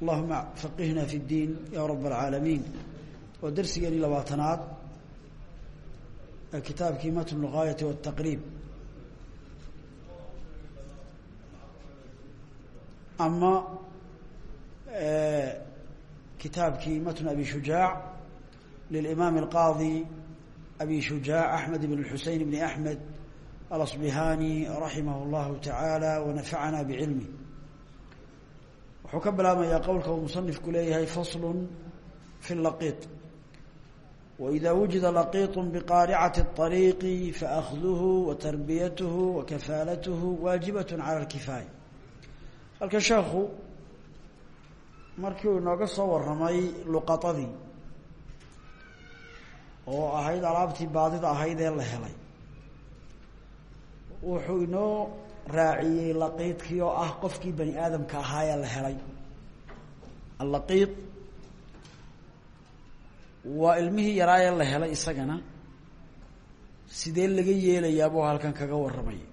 allahuma faqihna fi اdiin ya rab اlcaalamiin waa darsigeeni labaatanaad ee kitaabkii matn اlgaayati wالtaqriib ama kitaabkii matn abi shujaac lilimaam اlqaadi abi shujaac axmed bn اlxuseyn bn axmed alasbihani raximah اllahu taعaalى wanafacana bcilmih wuxuu ka bilaabmayaa qowlka uu musanifku leeyahay faslu fi laqiid waإida wujida laqiiط bqaaricati الطariiqi faأkhduhu watarbiyatuhu wakafaalatuhu waajibaة calى اlkifaaya halka sheekhu markii uu inooga soo waramay luqadadii oo ahayd alaabtii baadida ahayd ee la helay wuxuu inoo raaciyey laqiidkii oo ah qofkii bani aadamka ahaa ee la helay. Allaqiid waa ilmihii yaraayee la helay isagana sidee laga yeelayaa buu halkan kaga warramaya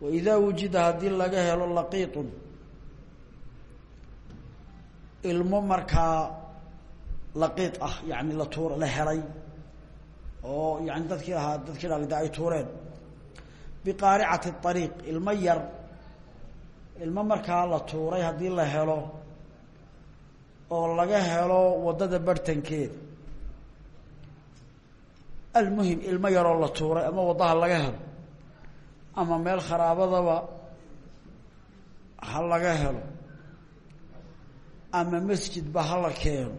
wa idaa wujida haddii laga helo laqiitun ilmo markaa laqiid ah yani la tuur la helay oo yani dadkii ahaa dadkii dhalida ay tuureen biqaaricati ariiq ilmo yar ilmo markaa la tuuray haddii la helo oo laga helo waddada bartankeeda almuhim ilmo yaroo la tuuray ama waddaha laga helo ama meel kharaabadaba ha laga helo ama masjidba ha la keeno.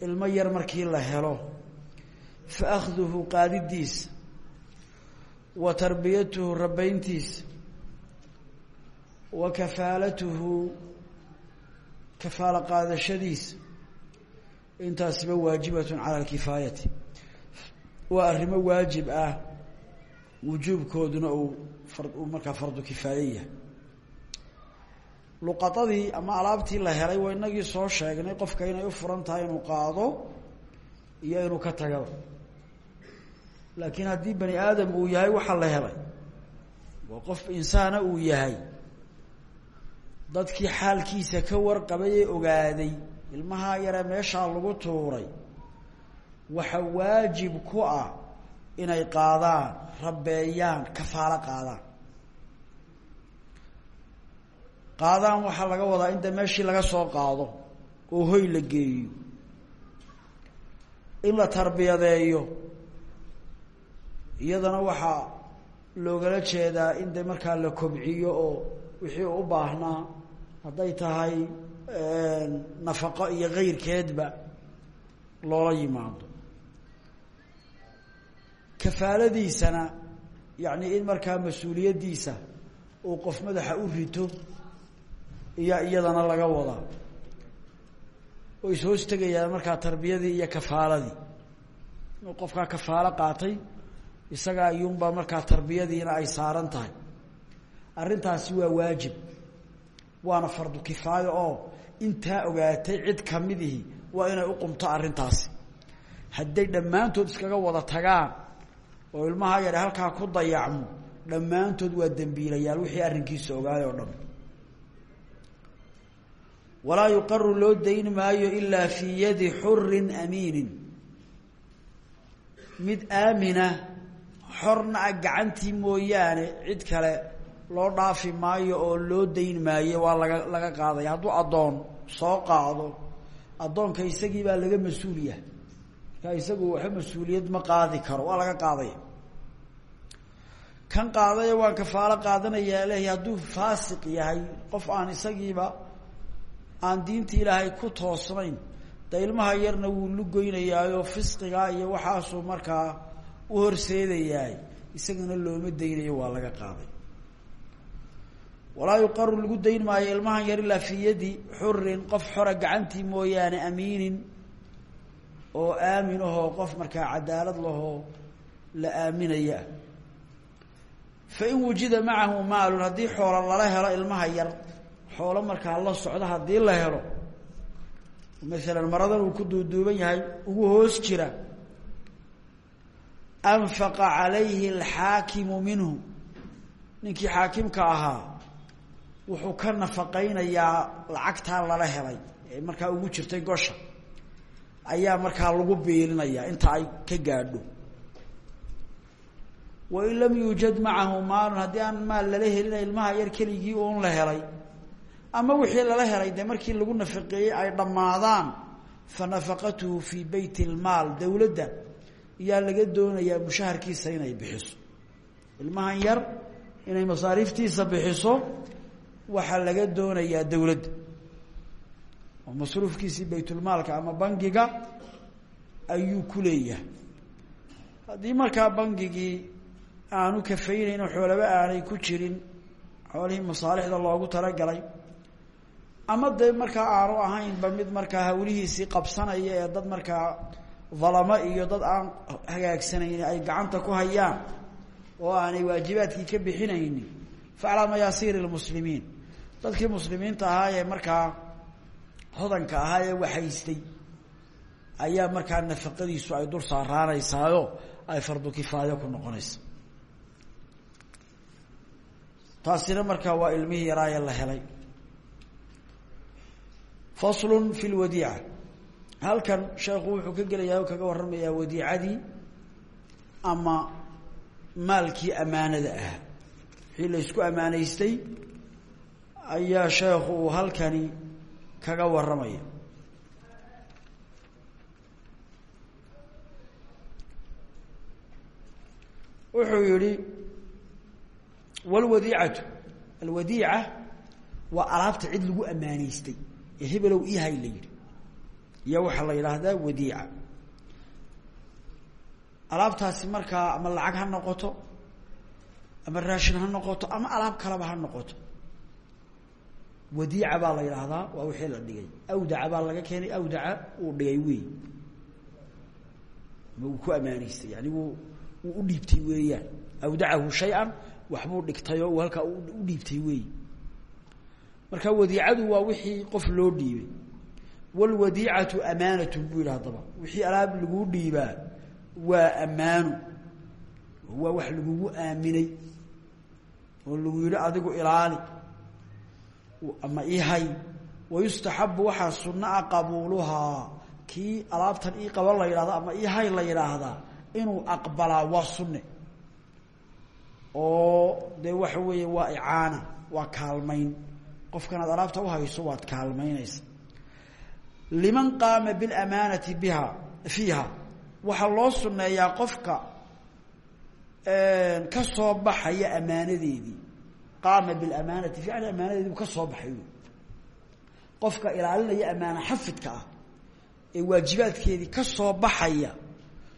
Ilmo yar markii la helo fa akhduhu qaadidiisa wa tarbiyatuhu rabayntiisa wa kafaalatuhu kafaalo qaadashadiisa intaasiba waajibatun cala alkifaayati waa arrimo waajib ah wujuubkooduna uu uu markaa fardu kifaaye yahay. Luqadadii ama alaabtii la helay waa inagii soo sheegnay qofka inay u tahay inuu qaado iyo inuu ka tagaba laakiin haddii bani aadam uu yahay waxaa la helay waa qof insaana uu yahay. Dadkii xaalkiisa ka warqabay ee ogaaday ilmahaa yare meeshaa lagu tuuray waxa waajib ku ah inay qaadaan rabeeyaan kafaalo qaadaan. Qaadaan waxaa laga wadaa inta meeshii laga soo qaado oo hoy la geeyo. In la tarbiyadeeyo iyadana waxaa loogala jeedaa in de markaa la kobciyo oo wixii u baahnaa hadday tahay nafaqo iyo kayrkeedba loola yimaado. Kafaaladiisana yacni in markaa mas'uuliyaddiisa uu qof madaxa u rito iyo iyadana laga wadaa. Oo is hoos tegayaan markaa tarbiyadii iyo kafaaladii. Inuu qofkaa kafaalo qaatay isaga ayuunbaa markaa tarbiyadiina ay saaran tahay. Arrintaasi waa waajib. Waana fardu kifaayo oo intaa ogaatay cid kamidihi waa inay u qumto arrintaasi. Hadday dhammaantood iskaga wada tagaan oo ilmaha yadhe halkaa ku dayacmo dhammaantood waa dembiilayaal wixii arrinkiisa ogaay oo dhan. Walaa yuqaru loo dayn maayo ilaa fii yadi xurin amiinin. Mid aamina xorna a gacantii mooyaane cid kale loo dhaafi maayo oo loo dayn maayo waa laga laga qaadaya. Hadduu addoon soo qaado addoonka isagii baa laga mas'uul yahay. Markaa isagu waxba mas'uuliyad ma qaadi karo waa laga qaadaya. Kan qaadaya waan kafaalo qaadanayaa leeyahy hadduu faasiq yahay qof aan isagiiba aan diinta ilaahay ku toosnayn de ilmaha yarna wuu lugoynayaayo fisqigaa iyo waxaasuu markaa u horseedayaay isagana looma daynayo waa laga qaaday. Walaa yuqaru lagu dayn maayo ilmahan yar ilaa fii yadi xurin qof xora gacantii mooyaane amiinin oo aamin ahoo qof markaa cadaalad lahoo la aaminaya. Fain wujida macahu maalun haddii xoolo lala helo ilmaha yar xoolo markaa la socdo haddii la helo maalan maradan uu ku duuduuban yahay ugu hoos jira anfaqa calayhi alxaakimu minhu ninkii xaakimka ahaa wuxuu ka nafaqaynayaa lacagtaa lala helay ee markaa ugu jirtay gosha ayaa markaa lagu biilinayaa inta ay ka gaadho wain lam yuujad macahu maalun haddii aan maal lala helina ilmaha yar keligii uun la helay ama wixii lala helay dee markii lagu nafaqeeyey ay dhammaadaan fa nafaqatuhu fii beyt ilmaal dowladda yaa laga doonayaa mushaharkiisa inay bixiso. Ilmahan yar inay masaariiftiisa bixiso waxaa laga doonayaa dowladda oo masruufkiisii baytulmaalka ama bangiga ayuu ku leeyahay. Haddii markaa bangigii aanu kafaynayn oo xoolaba aanay ku jirin xoolihii masaalixda loogu talagalay ama dee markaa aanu ahaynba mid markaa hawlihiisii qabsanaya ee dad markaa dalamo iyo dad aan hagaagsanayn ay gacanta ku hayaan oo aanay waajibaadkii ka bixinaynin. Faclaa mayaasiiri lmuslimiin dadkii muslimiinta ahaa ee markaa hodanka ahaa ee waxhaystay ayaa markaa nafaqadiisu ay dul saaraanaysaayo ay fardu kifaayo ku noqonaysa. Taasina markaa waa ilmihii yaraaye la helay. Faslu fi lwadiica halkan sheekhu wuxuu ka gelayaa o kaga warramayaa wadiicadii ama maalkii amaanada ahaa. Wixii la isku amaanaystay ayaa sheekhu uu halkani kaga warramaya. Wuxuu yihi wlwadiicatu alwadiica waa alaabta cid lagu amaanaystay ee hebelow ihay la yidhi iyo waxaa la yidhaahdaa wadiica. Alaabtaasi markaa ama lacag ha noqoto ama raashin ha noqoto ama alaab kaleba ha noqoto. Wadiica baa la yidhaahdaa waa wixii la dhigay. Awdaca baa laga keenay awdaca uu dhigay wey ma uu ku amaanaystay yani wuu wuu u dhiibtay weeyaan. Awdacahu shay-an waxbuu dhigtay oo uu halkaa u dhiibtay wey marka wadiicadu waa wixii qof loo dhiibay wlwadiicatu amaanatu buu yidhi haddaba wixii alaab laguu dhiibaa waa ammaano waa wax lagugu aaminay oo lagu yidhi adigu ilaali ama ihay wayustaxabu waxaa sunna a qabuuluhaa kii alaabtan ii qaba la yidhahda ama ihay la yidhaahdaa inuu aqbalaa waa sunne oo dee waxa weeye waa icaana waa kaalmayn qofkanaad alaabta uhayso waad kaalmaynaysa liman qaama bilamaanati biha fiiha. Waxaa loo sunneeyaa qofka ka soo baxaya amaanadeedii qaama bilamaanati fi yani amaanadeedii u ka soo baxay. Qofka ilaalinaya amaana xafidka ah ee waajibaadkeedii ka soo baxaya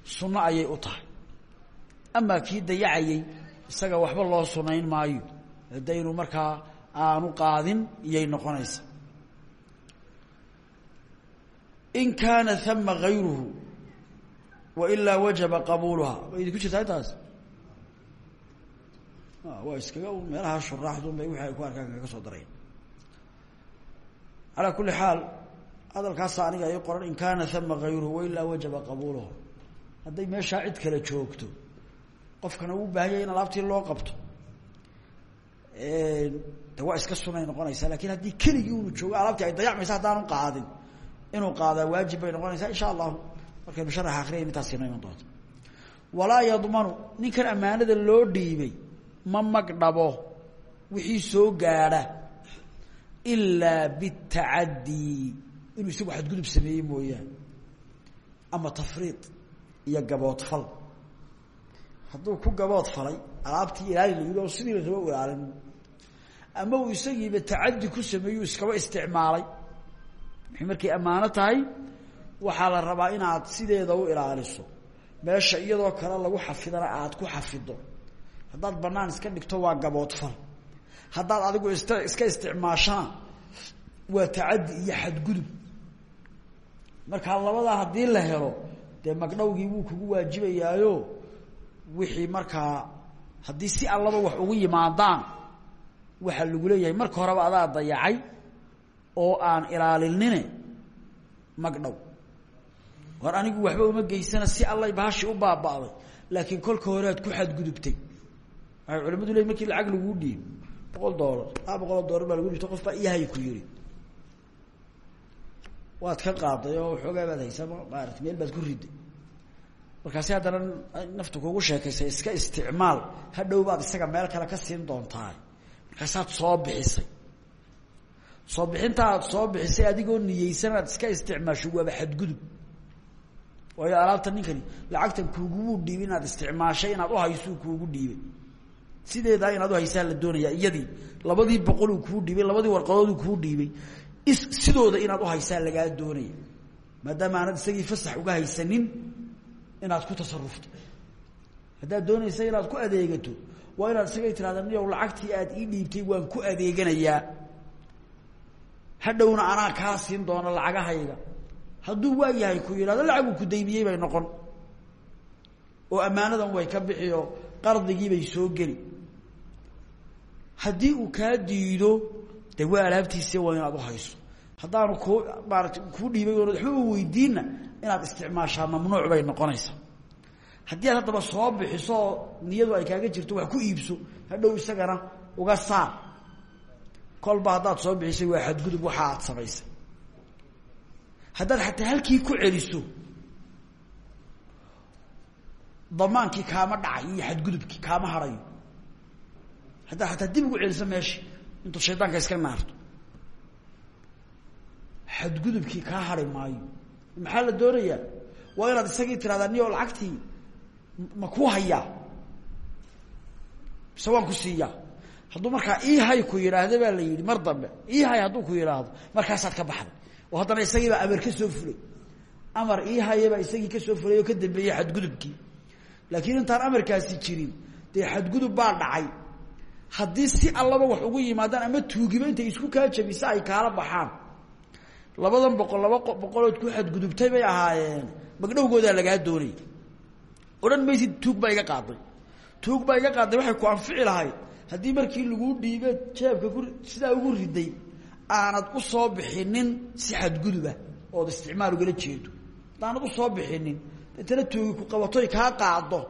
sunno ayay u tahay. Amaa kii dayacayey isaga waxba loo sunayn maayo. Hadaynu markaa aanu qaadin iyay noqonaysa in kaana hama gayruhu wailaa wajaba qabuuluha ma idinku jirtaa intaas? Waa iskaga meelaha shuraaxdun bay wixii ku arkaan kaga soo darayn calaa kuli xaal hadalkaasa aniga i qoran in kaana hama gayruhu wailaa wajaba qabuuluha hadday meeshaa cid kale joogto qofkana uu baahanya in alaabtii loo qabto. De waa iska sunay noqonaysaa laakiin haddii keligii unu joogo alaabtii ay dayacmaysa haddaanu qaadin inuu qaadaa waajib bay noqonaysaa insha allahu. Markaynu sharaxa akriyayn intaas inoo iman doonto. Walaa yadmanu ninkan ammaanada loo dhiibay ma magdhabo wixii soo gaadha ilaa bitacadii inuu isagu xadgudub sameeyey mooyaane ama tafriid iyo gaboodfal hadduu ku gabood falay alaabtii ilaali la yidhi oo sidii la raba u ilaalin. Ama uu isagiiba tacadi ku sameeyu iskaba isticmaalay maxay markay ammaano tahay waxaa la rabaa inaad sideeda u ilaaliso. Meesha iyadoo kale lagu xafidana aad ku xafido. Haddaad banaan iska dhigto waa gaboodfal haddaad adigu ist iska isticmaashana waa tacaddi iyo xadgudub. Markaa labadaa haddii la helo dee magdhowgii wuu kugu waajibayaayo. Wixii markaa haddii si allaba wax ugu yimaadaan waxaa lagu leeyahay. Marka horeba adaa dayacay oo aan ilaalinine magdhow war anigu waxba uma geysana si allay bahashi u baaba'day laakiin kolka hore aad ku xadgudubtay. Waxay culimadu leeyiin markii lacag laguu dhiibo boqol doolar a boqol oo doolar baa lagu dhibta qof baa iyahay ku yiri waad ka qaaday oo waxoogaa baad haysaa maarata meel baad ku riday. Markaasi haddana naftu kugu sheekaysay iska isticmaal. Hadhow baad isaga meel kale ka siin doontaa markaasaad soo bixisay soo bixinta aad soo bixisay adigoo niyeysan aad iska isticmaasho waaba xadgudub. Waayo alaabta ninkani lacagtan kuugumuu dhiibin inaad isticmaashay inaad uhaysu kuugu dhiibay sideedaa inaad uhaysaa la doonaya iyadii labadii boqoluu kuu dhiibay labadii warqadooduu kuu dhiibay sidooda inaad uhaysaa lagaa doonaya. Maadaama aanad isagii fasax uga haysanin inaad ku tasarufto haddaad doonaysa inaad ku adeegato waa inaad isaga tirahda niyow lacagtii aad ii dhiibtay waan ku adeeganayaa hadhowna anaa kaa siin doona lacagahayga. Hadduu waa yahay ku yidhahdo lacaguu ku daymiyey bay noqon. Oo ammaanadan way ka bixi oo qardigiibay soo geli. Haddii uu kaa diido de waa alaabtiisi waa inaad uhayso haddaanu ku maarata kuu dhiibay oonad waxba u weydiinna inaad isticmaashaa mamnuuc bay noqonaysaa. Haddii aad haddaba soo bixiso niyadu ay kaaga jirto wax ku iibso hadhow isagana uga saar kolba haddaad soo bixisay waa xadgudub waxa aad samaysay. Haddaad xataa halkii ku celiso damaankii kaama dhacay iyo xadgudubkii kaama harayo. Haddaad xataa dib ugu celiso meesha intuu shaydaanka iska naarto. Xadgudubkii kaa hari maayo. Maxaa la doonayaa? Waa inaad isagii tirahdaa niyo lacagtii ma ku hayaa? Mise waan ku siiyaa hadduu markaa ihay ku yidhaahda baa la yidhi mar dambe ihay hadduu ku yidhaahdo markaasaad ka baxday. Oo haddana isagiibaa amar ka soo fulay. Amar ihayabaa isagii ka soo fulay oo ka dambeeyey xadgudubkii. Laakiin intaan amarkaasi jirin dee xadgudub baa dhacay. Haddii si allaba wax ugu yimaadaan ama tuugiba intay isku kaa jabisa ay kaala baxaan. Labadan boqol laba boqolood ku xadgudubtay bay ahaayeen. Magdhowgoodaa lagaa doonay. Odhan maysid tuug baa iga qaaday. Tuug baa iga qaaday waxay ku anfici lahayd haddii markii laguu dhiibe jeebka ku sidaa ugu riday aanad u soo bixinin si xadguduba ood isticmaal ugala jeedo. Haddaanad u soo bixinin deetana tuugi ku qabatoy kaa qaado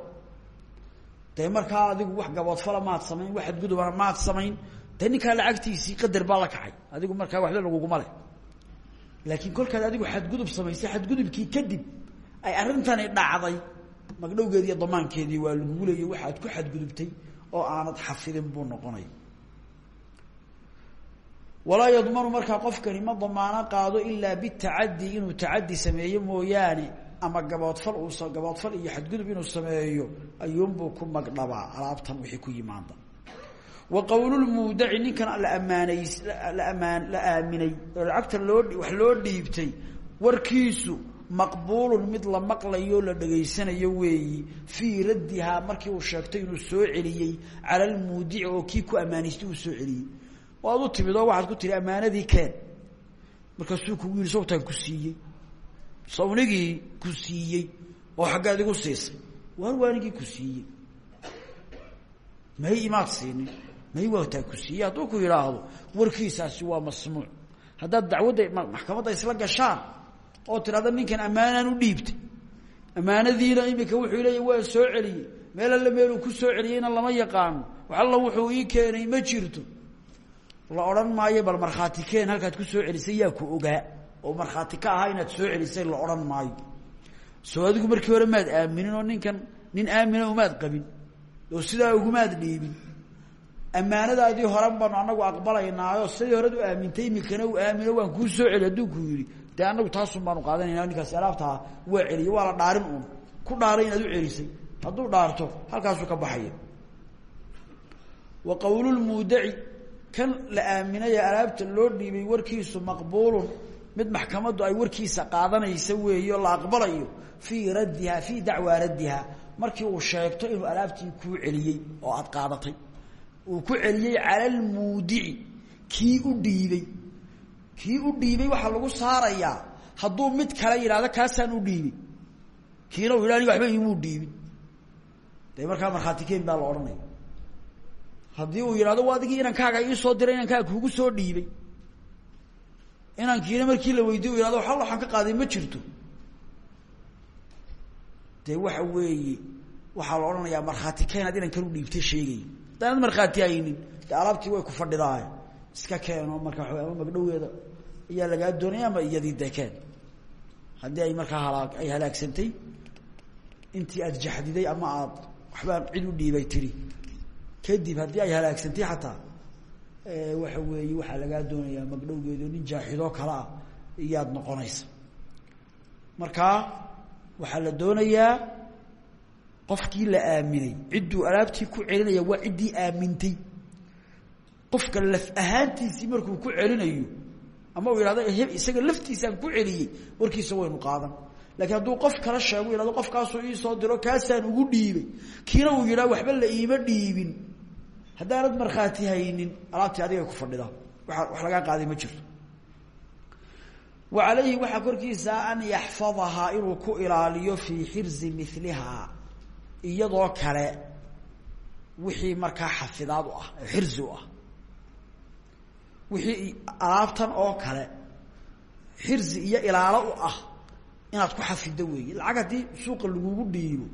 dee markaa adigu wax gaboodfala maad samayn wax xadgudubana maad samayn dee ninkaa lacagtiisii qadar baa la kacay. Adigu markaa waxba laguguma leh. Laakiin kolkaad adigu xadgudub samaysay xadgudubkii kadib ay arrintani dhacday. Magdhowgeedi iyo waa lagugu leeyay waxaad ku xadgudubtay oo aanad xafidin buu noqonaya walaa yadmanu markaa qofkani ma damaano qaado ilaa bitacadi inuu tacadi sameeyo mooyaane ama gaboodfal uu gaboodfal iyo xadgudub inuu sameeyo ayuunbuu ku magdhabaa alaabtan wixii ku yimaada. Wa qowlulmuudaci ninkan la ammaanays la amaan la aaminay lacagta loo wax loo dhiibtay warkiisu maqbuulun mid la maqlayo la dhegaysanayo weeyi fii raddihaa markii uu sheegtay inuu soo celiyey cala almuudici oo kii ku ammaanaystay uu soo celiyey. Waad u timid waxaad ku tihi ammaanadii keen. Markaasuu kugu yihi sawtaan ku siiyey. Sawnigii ku siiyey oo xaggaad igu siisay. Waar waanigii ku siiyey. May imaad siinin may waataa ku siiyey. Hadduu ku yidhaahdo warkiisaasi waa masmuuc haddaad dacwadda maxkamadda isla gashaan oo tidhahda ninkan ammaanaan u dhiibtay. Ammaanadiina imika wuxuu leeya waa soo celiyey. Meel alle meeluu ku soo celiyeyna lama yaqaano. Wax alla wuxuu ii keenay ma jirto. La odhan maayo bal markhaati keen halkaad ku soo celisay ku ogaa. Oo markhaati ka ahaa inaad soo celisay la odhan maayo. Soo adigu markii hore maad aaminin oo ninkan nin aamina umaad qabin. Oo sidaa ugumaad dhiibin. Ammaanadaadii horan baanu anagu aqbalaynaayo sidii horead aamintay imikana u aamino waan kuu soo celi hadduu ku yidhi dee anagu taasun baanu qaadanayna ninkaasi alaabtaa waa celiye waa la dhaarin uun. Ku dhaaray inaad u celisay hadduu dhaarto halkaasuu ka baxaya. Wa qowlulmuudaci kan la aaminaya alaabta loo dhiibay warkiisu maqbuulun mid maxkamaddu ay warkiisa qaadanaysa weeyo la aqbalayo fii raddiha fii dacwaa raddiha. Markii uu sheegto inuu alaabtii kuu celiyey oo aad qaadatay. Uu ku celiyey cala almuudici kii u dhiibay kii u dhiibay waxaa lagu saarayaa hadduu mid kale yidhahdo kaasaan u dhiibay kiina uu yidhah aniga waxba imuu dhiibin. Dee markaa markhaati keen baa la odhanaya. Haddii uu yidhahdo wa adigii inankaaga iisoo diray inankaaga kugu soo dhiibay. Inankiina markii la weydiy u yihahdo hal waxaan ka qaaday ma jirto. Dee waxa weeye waxaa la odhanayaa markhaati keenaad inankan u dhiibtay sheegay. Haddaanad markhaati haynin dee alaabtii way ku fadhidaay iska keeno marka waa ama magdhoweeda ayaa lagaa doonaya ama iyadii dee keen haddii ay markaa halaa ay halaagsantay intii aad jaxdiday ama aad waxbaan cid u dhiibay tiri. Kadib haddii ay halaagsantay xataa waxa weeye waxaa lagaa doonayaa magdhowgeedo nin jaaxidoo kale ah iyaad noqonaysa. Markaa waxaa la doonayaa qofkii la aaminay cidduu alaabtii ku celinaya waa ciddii aamintay qofka laf ahaantiisii markuu ku celinayo ama uu yihahdo he isaga laftiisaan ku celiyey. Warkiisa waynu qaadan. Laakiin hadduu qof kala sheego yihahdo qofkaasuu iisoo diro kaasaan ugu dhiibay. Kiina uu yidhaha waxba la iima dhiibin. Haddaanad markhaati haynin alaabtii adigay ku fadhidaa waa wax lagaa qaaday ma jirto. Wa calayhi waxaa korkiisa an yaxfadahaa inuu ku ilaaliyo fii xirzi milihaa iyadoo kale wixii markaa xafidaad u ah xirzi ah wixii alaabtan oo kale xirzi iyo ilaalo u ah inaad ku xafido weeye. Lacag haddii suuqa lagugu dhiibo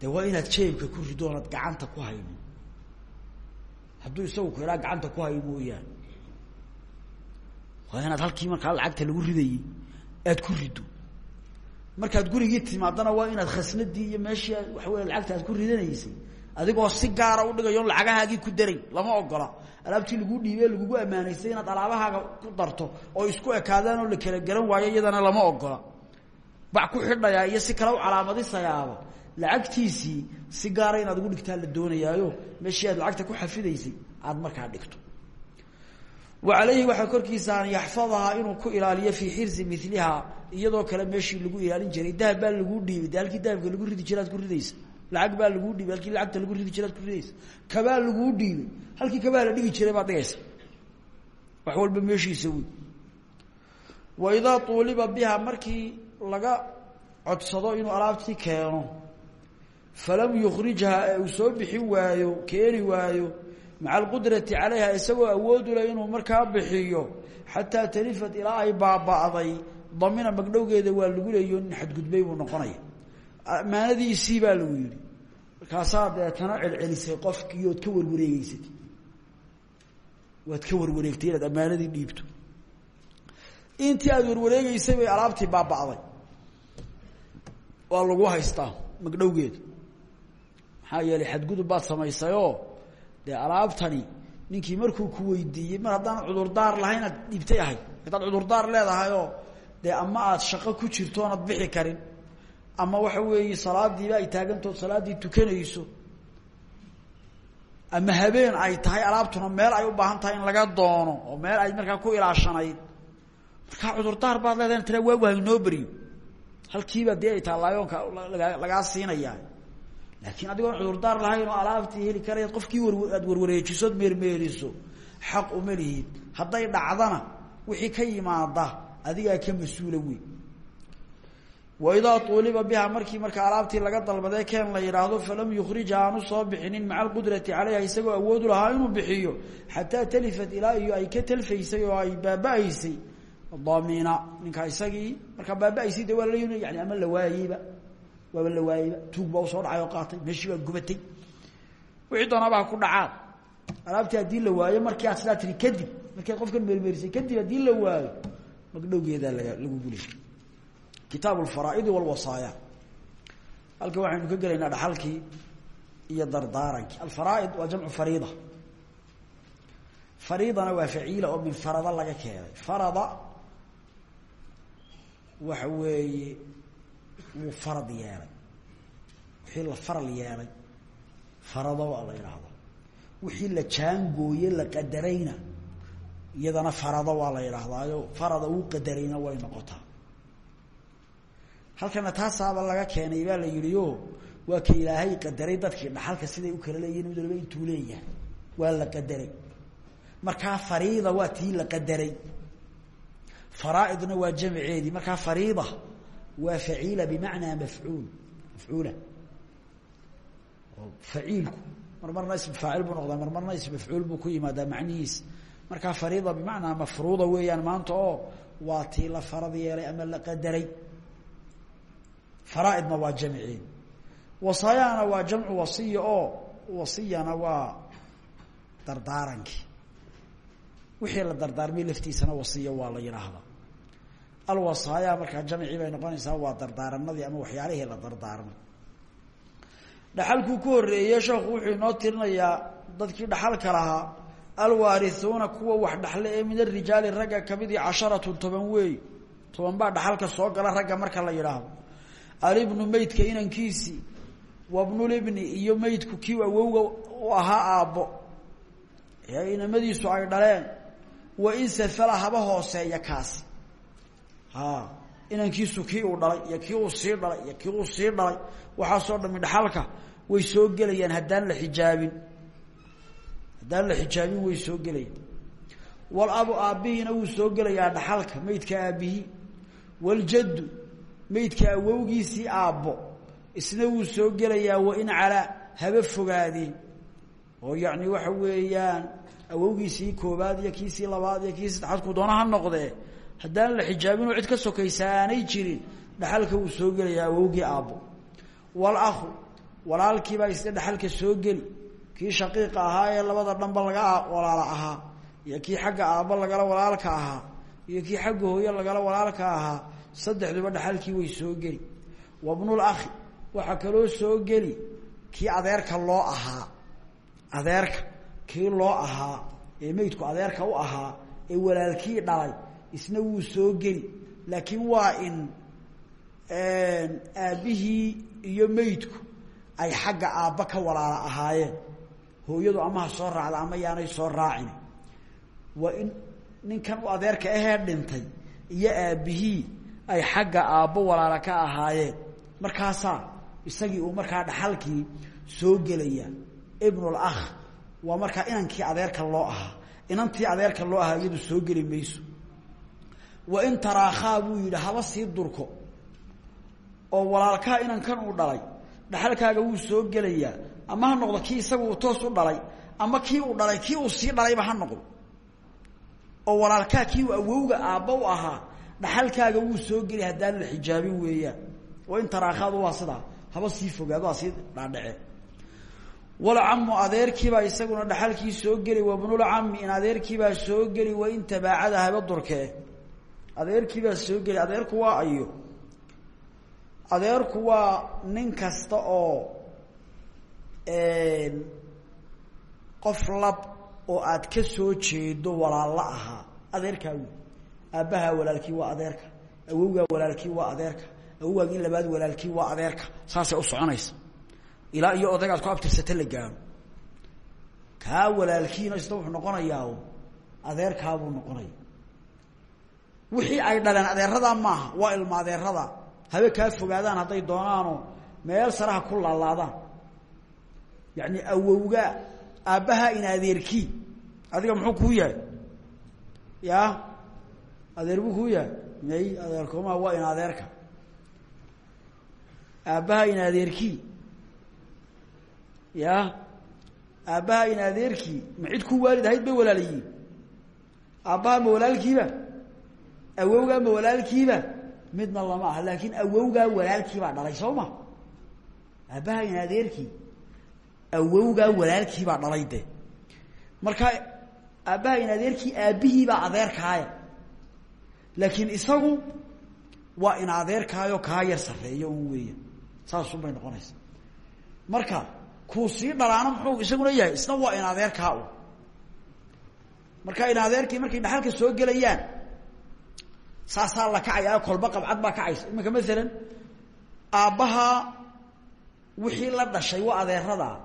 de waa inaad jeebka ku rido oonad gacanta ku hayno. Hadduu isagu ku idhaa gacanta ku hayo mooyaane. Waa inaad halkii markaa lacagta lagu ridayey aad ku rido. Markaad gurigii timaadana waa inaad khasnadii iyo meeshii waxa wey lacagta aad ku ridanaysay adigoo si gaara udhigayo lacagahaagii ku daray lama ogola. Alaabtii lagu dhiibe lagugu ammaanaysay inaad alaabahaaga ku darto oo isku ekaadaan oo la kala garan waayo iyadana lama ogola. Bac ku xidhayaa iyo si kale u calaamadisayaaba. Lacagtiisii si gaara inaad ugu dhigtaa la doonayaayo meeshii aad lacagta ku xafidaysay aad markaa dhigto. Wa calayhi waxaa korkiisa an yaxfadahaa inuu ku ilaaliyo fii xirzi milihaa iyadoo kale meeshii lagu ilaalin jiray dahab baa laguu dhiibay de halkii dahabka lagu ridi lacag baa laguu dhiibay halkii lacagta lagu ridi jiraad ku ridaysa kabaa laguu dhiibay halkii kabaa la dhigi jiray baad dhigaysa wax walba meeshiisa wey. Wa idaa tuuliba biha markii laga codsado inuu alaabtii keeno falam yukrijha ee uu soo bixin waayo keeni waayo maca alqudrati calayha isagoo awoodu leh inuu markaa bixiyo xataa talifat ilaa ay baaba'day damina magdhowgeeda waa lagu leeyo nin xadgudbay buu noqonaya ammaanadiisii baa lagu yihi markaasaa deetana celcelisay qofkii ood ka warwareegeysatay waad ka warwareegtay inaad ammaanadii dhiibto. Intii aada warwareegeysay bay alaabtii baaba'day. Waa lagu haystaa magdhowgeeda maxaa yeelay xadgudub baad samaysayoo dee alaabtani ninkii markuu ku weydiiyey mar haddaan cudurdaar lahayn aad dhiibtay ahayd haddaad cudurdaar leedahayoo dee ama aad shaqo ku jirto oonad bixi karin ama waxa weeye salaadiiba ay taagantood salaaddii tukanayso. Ama habeen ay tahay alaabtuna meel ay u baahan tahay in laga doono oo meel ay markaa ku ilaashanayd markaa cudurdaar baad leedahay tira waagu haynoo beriyo. Halkiiba dee ay taallaayoonka lagaa siinayaa. Laakiin adigoon cudurdaar lahayn oo alaabtii heli karayd qofkii war aad warwareejisood meermeeriso xaq uma lihid. Hadday dhacdana wixii ka yimaada adigaa ka mas'uula wey waidaa tuuliba biha markii marka alaabtii laga dalbadee keen la yidhaahdo falam yukrijha aanu soo bixinin maca alqudrati calayha isagoo awoodu lahaa inuu bixiyo xataa talifat ilaa iyo ay ka talfaysay oo ay baaba-aysay damina ninka isagii markaa baaba-aysay de waa la yani ama la waayeyba waaba la waayeyba tuug baa u soo dhacay oo qaatay meeshii baa gubatay. Wixii doonaaba ha ku dhacaan alaabtii haddii la waayo markii aad kitaab alfaraaidi walwasaaya. Halkan waxaynu ka gelaynaa dhaxalkii iyo dardaarankii. Alfaraaid waa jamcu fariida. Fariidana waa faciila oo min farada laga keenay. Farada waxa weeye wuu farad yeelay. Wixii la faral yeelay farado waa la yidhaahdaa wixii la jaangooye la qadarayna iyadana farado waa la yidhaahdaayo farada uu qadarayna way noqotaa halkana taasaaba laga keenay baa la yihi o waa ka ilaahay qadaray dadkii dhaxalka siday u kala leeyihiin mid waliba intuu waa la qadaray. Markaa fariida waa tii la qadaray. Faraaidna waa jamceedii. Markaa fariida waa faciila bimacnaa mafcuul mafcuula. Faciilku mar marna ism faacil buu noqdaa mar marna ism mafcuul buu ku yimaadaa macnihiisa markaa fariida bimacnaa mafruuda weeyaan maanta oo waa tii la farad yeelay ama la qadaray faraaidna waa jamceedi wasaayana waa jamcu wasiya oo wasiyana waa dardaarankii. Wixii la dardaarmay laftiisana wasiya waa la yidhaahdaa alwasaaya markaa jamcii bay noqonaysaa waa dardaaranadii ama waxyaalihii la dardaarmay dhaxalkuu ku horeeyey sheekhu wuxuu inoo tirinayaa dadkii dhaxalka lahaa alwaarihuuna kuwa wax dhaxle ee min arijaali ragga kamidii casharatun toban weey toban baa dhaxalka soo gala ragga marka la yidhaahdo alibnu meydka inankiisii wabnulibni iyo meydku kii awowga u ahaa aabbo. Ee inamadiisu ay dhaleen wa in safala haba hooseeya kaasi. Ha inankiisu kii uu dhalay iyo kii uu sii dhalay iyo kii uu sii dhalay waxaasoo dhami dhaxalka way soo gelayaan haddaan la xijaabin. Haddaan la xijaabin way soo gelayaan. Walabu aabbihiina wuu soo gelayaa dhaxalka meydka aabbihii. Waljaddu meydka awowgiisii aabbo isna wuu soo gelayaa wain calaa haba fogaadeen oo yacni waxa weeyaan awowgiisii koobaad iyo kiisii labaad iyo kiisii saddexaad ku doona ha noqdee. Haddaan la xijaabinoo cid ka sokaysa aanay jirin dhaxalka wuu soo gelayaa awowgii aabbo. Walahu walaalkiibaa isna dhaxalka soo geli. Kii shaqiiqa ahaa ee labada dhanba laga walaala ahaa. Iyo kii xagga aabbo lagala walaalka ahaa. Iyo kii xagga hooye lagala walaalka ahaa saddexduba dhaxalkii way soo geli. Wabnul akhi waxaa kaloo soo geli. Kii adeerka loo ahaa adeerka kii loo ahaa ee meydku adeerka u ahaa ee walaalkii dhalay isna wuu soo geli. Laakiin waa in aabbihii iyo meydku ay xagga aabba ka walaala ahaayeen. Hooyadu ama ha soo raacda ama yaanay soo raacin waa in ninkan u adeerka ahee dhintay iyo aabbihii ay xagga aabbo walaala ka ahaayeen. Markaasaa isagii uu markaa dhaxalkii soo gelaya ibnulakh waa markaa inankii adeerka loo ahaa. Inantii adeerka loo ahaa iyadu soo geli mayso. Wa in taraakhaa buu yidhi haba sii durko. Oo walaalkaa inankan uu dhalay dhaxalkaaga wuu soo gelayaa. Ama ha noqdo kii isagu uu toos u dhalay ama kii uu dhalay kii uu sii dhalayba ha noqdo. Oo walaalkaa kii uu awowga aabba u ahaa dhaxalkaaga wuu soo geli haddaan la xijaabin weeyaan. Wa in taraakhaadu waa sidaa haba sii fogaado waa sii dhaadhace walcamu adeerkiibaa isaguna dhaxalkii soo geli wabnulcami in adeerkiibaa soo geli wain tabaacada haba durkee. Adeerkiibaa soo geli adeerku waa ayo. Adeerku waa nin kasta oo qof lab oo aad ka soo jeedo walaalla ahaa. Adeerkaa wey aabbahaa walaalkii waa adeerka. Awowgaa walaalkii waa adeerka. Awowgaagii labaad walaalkii waa adeerka. Saasay u soconaysa. Ilaa iyo odaygaad ku abtirsata la gaaro. Kaa walaalkiina isna wuxuu noqonayaa adeerkaabuu noqonaya wixii ay dhaleen adeeradaa maaha waa ilma adeerada habe kaa fogaadaan hadday doonaanoo meel saraha ku laalaadaan. Yacni awowga aabbahaa in adeerkii adiga muxuu kuu yahay? Ya adeer buu kuu yahay? May adeerkoomaa waa in adeerka. Aabbaha in adeerkii. Ya? Aabbaha in adeerkii. Ma cid ku waalid ahayd bay walaalayiin aabbaha ma walaalkiiba? Awowgaa ma walaalkiiba? Midna lama aha laakiin awowgaa walaalkiibaa dhalay soo ma? Aabbaha in adeerkii. Awowgaa walaalkiibaa dhalay de marka aabbaha in adeerkii aabbihiibaa adeerkaaya laakiin isagu waa in adeerkaayo kaa yar sarreeyo un weeya saasun bay noqonaysa. Marka kuu sii dhalaana muxuu isaguna yahay isna waa in adeerkaa u. Marka in adeerkii markay dhaxalka soo gelayaan saasaa la kacaya kolba qabcad baa kacaysa. Iminka maalan aabbahaa wixii la dhashay waa adeeradaa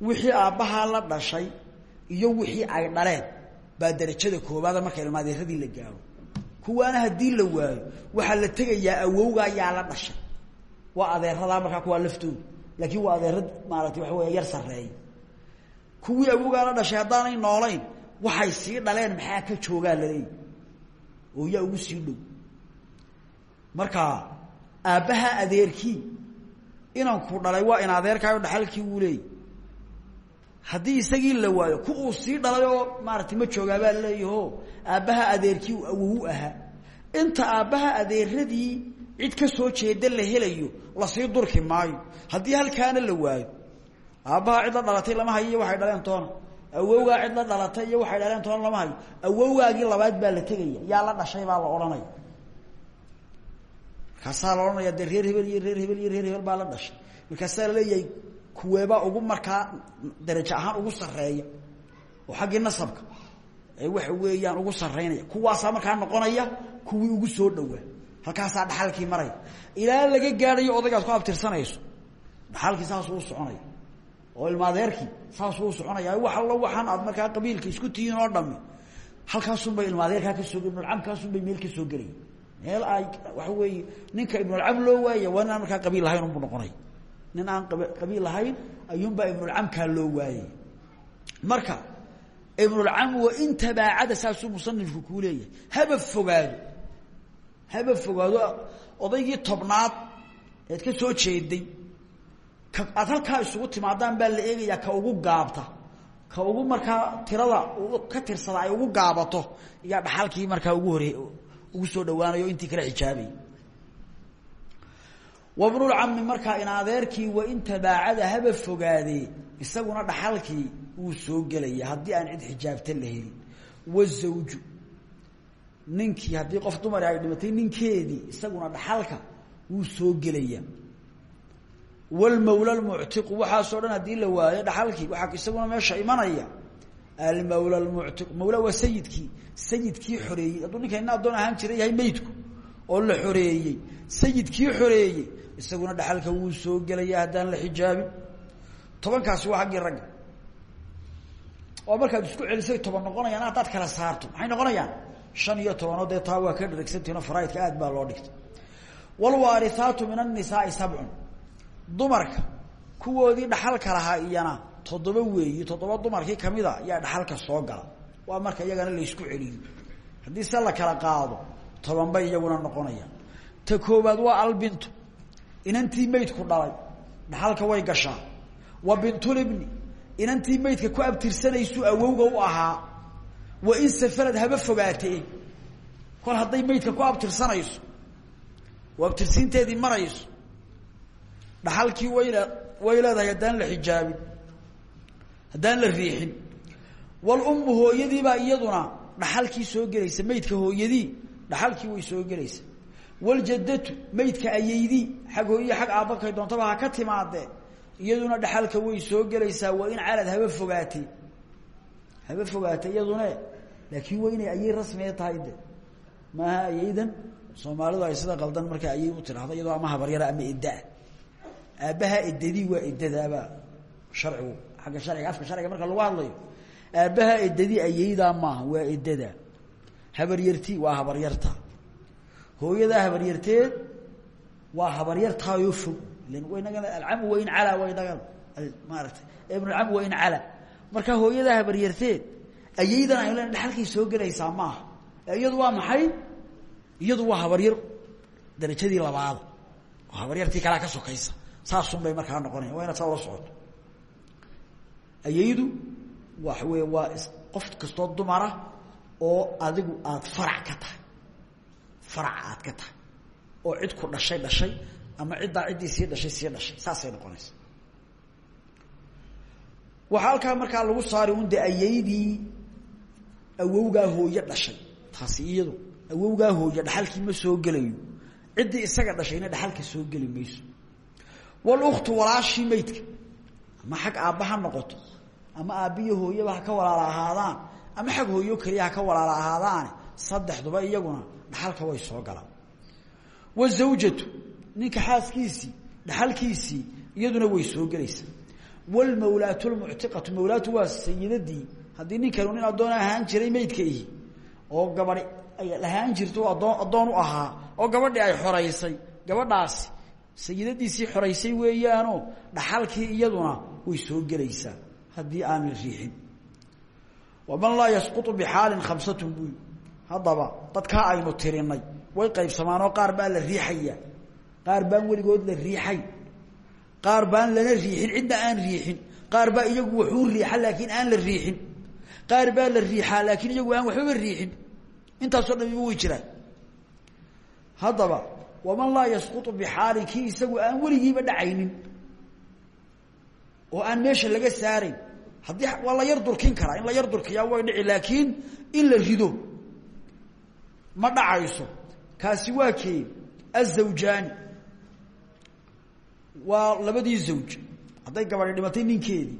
wixii aabbahaa la dhashay iyo wixii ay dhaleen baa darajada koobaada marka ilma la gaaro kuwaana haddii la waayo waxaa la tegayaa awowgaa yaa la dhashay. Waa adeeradaa markaa kuwaa laftooda laakiin waa adeera maarata waxa weya yar sarreeya kuwii awowgaala dhashay haddaanay noolayn waxay sii dhaleen maxaa ka joogaa laleeyahy oo yaa ugu sii dhow. Marka aabbaha adeerkii inanku dhalay waa in adeerkaayo dhaxalkii wuu leeyay haddii isagii la waayo ku uu sii dhalay oo maaratay ma joogaabaa laleeyaho aabbaha adeerkii awowu ahaa. Inta aabbaha adeeradii cid ka soo jeeda la helayo la sii durki maayo. Haddii halkaana la waayo aabbaha cid la dhalatay lama hayo iyo waxay dhaleen toona. Awowgaa cid la dhalatay iyo waxay dhaleen toona lama hayo. Awowgaagii labaad baa la tegaya yaa la dhashay baa la odhanaya. Markaasaa la dee reer hebel iyo reer hebel iyo reer hebel baa la dhashay. Markaasaa la leeyahay kuweebaa ugu markaa darajo ahaan ugu sareeya oo xaggii nasabka waxa weeyaan ugu saraynaya kuwaasaa markaa noqonaya kuwii ugu soo dhowaa. Halkaasaa dhaxalkii maraya ilaa laga gaadhayo odaygaad ku abtirsanayso dhaxalkii saasuu u soconaya. Oo ilmaadeerkii saasuu u soconaya. Wax allo waxaan aad markaa qabiilka isku tihiin oo dhami halkaasunbay ilmaadeerkaa ka soo ibnulcamkaasunbay meel ka soo gelaya meel ay waxa weeye ninka ibnulcam loo waaya waa nin aan markaa qabiil lahayn unbu noqonaya nin aan qabiil lahayn ayuunbaa ibnulcamkaa loo waayay. Marka ibnulcam wain tabaacada saasuu musanifku kuu leeyahay. Haba fogaado. Haba fogaado odaygii tobnaad eed ka soo jeeday. Ka aad halkaa isugu timaadaan baa la eegayaa ka ugu gaabta. Ka ugu markaa tirada ka tirsada ay ugu gaabato. Iyaa dhaxalkii markaa ugu hore ugu soo dhawaanayo intii kala xijaabay wabnulcami markaa in adeerkii wain tabaacada haba fogaadee isaguna dhaxalkii wuu soo gelaya haddii aan cid xijaabta la helin. Wazawju ninkii haddii qof dumari ay dhimatay ninkeedii isaguna dhaxalka wuu soo gelaya. Wlmawla lmuctiqu waxaasoo dhan haddii la waayo dhaxalkii waxaa isaguna meesha imanaya. Almawla lmuctiq mawla waa sayidkii sayidkii xoreeyey. Hadduu ninka ina addoon ahaan jira yahay meydku oo la xoreeyey. Sayidkii xoreeyey isaguna dhaxalka wuu soo gelaya haddaan la xijaabin. Tobankaasi waa haggii ragga. Oo markaad isku celisay toban noqonayaan haddaad kala saarto. Maxay noqonayaan? Shan iyo tobanoo dee taa waa ka dharagsantihinoo faraaidka aad baa loo dhigtay. Wlwaarihaatu min annisaai sabcun dumarka kuwoodii dhaxalka lahaa iyana toddoba weeyi toddoba dumarkii kamida ayaa dhaxalka soo gala. Waa marka iyagana laysku celiyo haddii se la kala qaado toban bay iyaguna noqonayaan. Ta koobaad waa albintu inantii meydku dhalay. Dhaxalka way gashaa. Wa bintulibni inantii meydka ku abtirsanaysu awowga u ahaa. Wa in safarad haba fogaatee kol hadday meydka ku abtirsanayso oo abtirsiinteedii marayso. Dhaxalkii wayl way leedahay haddaan la xijaabin haddaan la riixin. Walummu hooyadiibaa iyaduna dhaxalkii soo gelaysa meydka hooyadii dhaxalkii way soo gelaysa waljadatu meydka ayeydii xag hooye xag aabbakay doontaba ha ka timaadee iyaduna dhaxalka way soo gelaysaa waa in calad haba fogaatay. Haba fogaatay iyadune laakiin waa inay ayey rasmiga tahay de. Maaha soomaalidu ay sida qaldan marka ayey u tidhaahdo iyadoo ama habaryara ama iddaa aabbaha edadii waa edadaaba sharcigu agga sharciga afka sharciga marka lagu hadlayo. Aabbaha edadii ayeydaa maaha waa edada habaryartii waa habaryarta hooyadaa habaryarteed waa habaryartaayoo fog inagana alcamu waa in calaa waa inaga maaratay ibnulcam waa in calaa marka hooyadaa habaryarteed ayeydan aynu len dhaxalkay soo gelaysaa maaha. Iyadu waa maxay? Iyadu waa habaryar darajadii labaada oo habaryartii kalea ka sokaysa. Saasun bay markaa noqonaya waa inaad saa ula ayaydu waxa wey waa qof kastoo dumara oo adigu aada farac ka tahay farac aad ka tahay oo cid ku dhashay dhashay ama ciddaa ciddii sii dhashay sii dhashay. Saasay noqonaysa. Waxaa halkaa markaa lagu saari un de ayaydii awowgaa dhashay. Taasi iyadu awowgaa hooye dhaxalkii ma soo gelayo. Ciddii isaga dhashayna dhaxalka soo geli mayso. Wluktu walaashii meydka ama xag aabba ha noqoto. Ama aabbiyo hooyaba ha ka walaala ahaadaan. Ama xag hooyo keliya ha ka walaala ahaadaane. Saddexduba iyaguna dhaxalka way soo galaan. Wazawjatu ninka xaaskiisii dhaxalkiisii iyaduna way soo gelaysaa. Wlmawlaatu lmuctiqatu mawlaatu waa sayidadii haddii ninkanu nin addoon ahaan jiray meydka ihi oo gabadhi ay ahaan jirto addoon u ahaa oo gabadhii ay xoraysay gabadhaasi sayidadiisii xoraysay weeyaanoo dhaxalkii iyaduna way soo gelaysaa. Haddii aan la riixin. Waman laa yasqutu bixaalin khamsatun buy haddaba dadkaa aynu tirinay. Way qaybsamaanoo qaar baa la riixaya. Qaar baan weligood la riixay. Qaar baan lana riixin cidna aan riixin. Qaar baa iyagu waxuu riixa laakiin aan la riixin. Qaar baa la riixaa laakiin iyagu aan waxbaba riixin. Intaasoo dhamiba way jiraan haddaba waman laa yasqutu bixaalin kii isagu aan weligiiba dhacaynin. Oo aan meesha laga saarayn haddii waa la yar durkin karaa. In la yar durkiyaa way dhici laakiin in la rido ma dhacayso. Kaasi waa kee? Azawjaani waa labadii zawj. Hadday gabadhi dhimatay ninkeedii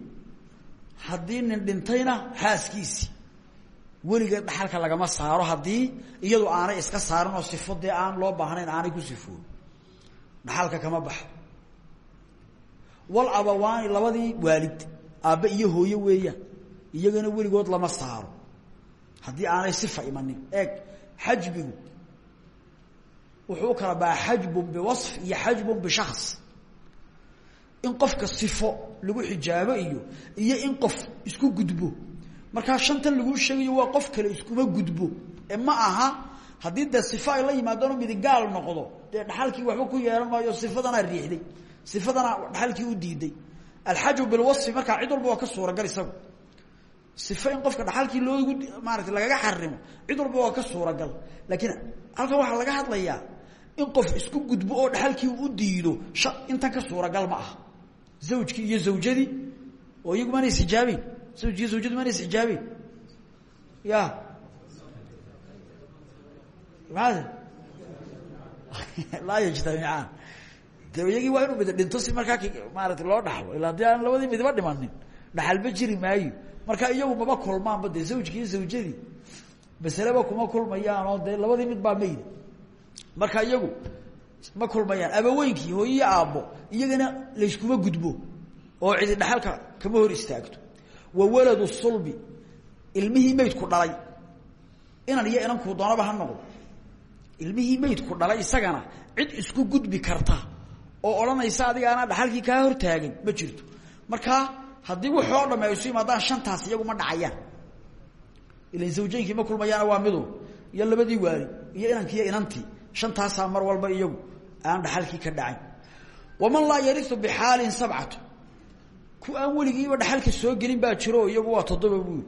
haddii nin dhintayna xaaskiisii weligeed dhaxalka lagama saaro haddii iyadu aanay iska saarin oo sifo dee aan loo baahnayn aanay ku sifoon dhaxalka kama baxo wal abawaani labadii waalid aabbe iyo hooye weeyaan iyagana weligood lama saaro. Haddii aanay sifa imanin eeg xajbigu wuxuu u kala baxa xajbun biwasf iyo xajbun bishaks in qofka sifo lagu xijaabo iyo iyo in qof isku gudbo. Markaa shantan laguu sheegayo waa qof kale iskuma gudbo. Ee ma aha haddii dee sifo ay la yimaadaan midigaal noqdo dee dhaxalkii waxba ku yeelan maayo sifadanaa riixday. Sifadana dhaxalkii u diiday. Alxaju bilwasfi markaa cid walba waa ka suuragal isagu sifo in qofka dhaxalkii loogu maarata lagaga xarimo cid walba waa ka suuragal. Laakiin halkan waxaa laga hadlayaa in qof isku gudbo oo dhaxalkii u diido intan ka suuragal ma aha. Zawjkii iyo zawjadii oo iyagu maana isxijaabeyn zawjki iyo zawjadu maana isxijaabeyn ya. Maada laa yajtamicaan de waa inuu mid si markaa maarata loo dhaxlo ila haddii aan labadii midiba dhimanin. Dhaxalba jiri maayo marka iyagu maba kulmaanba dee zawjkii iyo zawjadii. Masaleba kuma kulmayaanoo dee labadii mid baa mayda. Marka iyagu ma kulmayaan. Abaweynkii hooyiyi aabbo iyagana layskuma gudbo oo cidi dhaxalka kama hor istaagto. Wa waladu sulbi ilmihii meydku dhalay. Inan iyo inankuu doonaba ha noqdo. Ilmihii meydku dhalay isagana cid isku gudbi karta oo odhanaysa adiga anaa dhaxalkii kaa hortaagan ma jirto. Markaa haddii waxoo dhamme ay isu yimaadaan shantaas iyagu ma dhacayaan. Ilan zawjeynkii ma kulmayaana waa midu iyo labadii waali iyo inankiiyo inantii. Shantaasaa mar walba iyagu aan dhaxalkii ka dhacayn waman laa yariu bixaalin sabcatu. Ku aan weligiiba dhaxalka soo gelin baa jiro iyagu waa toddoba buuli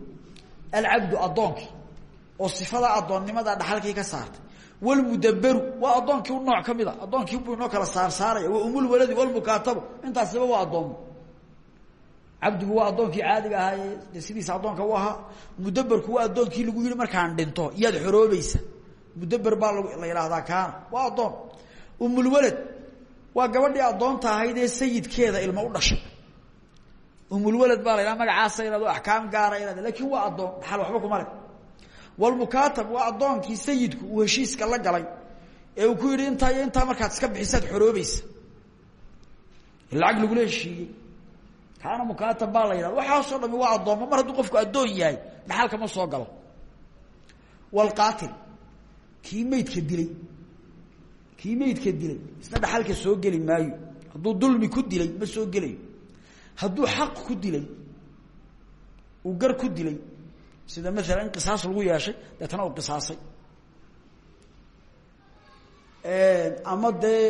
alcabdu addoonkii oo sifada addoonnimada dhaxalkii ka saartay. Wlmudaberu waa addoonkii u nooc ka mid a. Addoonkii buu inoo kala saarsaaraya wa umulwaladi walmukaatabu intaasiba waa addoommo cabdigu waa addoonkii caadiga ahaaye de sidiisa addoonka u ahaa. Mudaberku waa addoonkii lagu yihi markaan dhinto iyaad xoroobaysa. Mudaber baa la yidhaahdaa kaana waa addoon. Umulwalad waa gabadhii addoonta ahayd ee sayidkeeda ilmo u dhashay. Umulwalad baa la yidhaha magacaasa yhahdo axkaam gaara yhahda laakiin waa addoon. Dhaxal waxba kuma le walmukaatab waa addoonkii sayidku heshiiska la galay ee uu ku yidhi intaa iyo intaa markaad iska bixisaad xoroobaysa. Lacag lagula heshiiyey kaana mukaatab baa la yidhahda waxaasoo dhami waa addoommo. Mar hadduu qofku addoon yahay dhaxalka ma soo galo. Walqaatil kii meydka dilay. Kii meydka dilay. Isna dhaxalka soo geli maayo. Hadduu dulmi ku dilay ma soo gelayo. Hadduu xaq ku dilay uu gar ku dilay sida maala in qisaas lagu yeeshay deetana uu qisaasay. Ama dee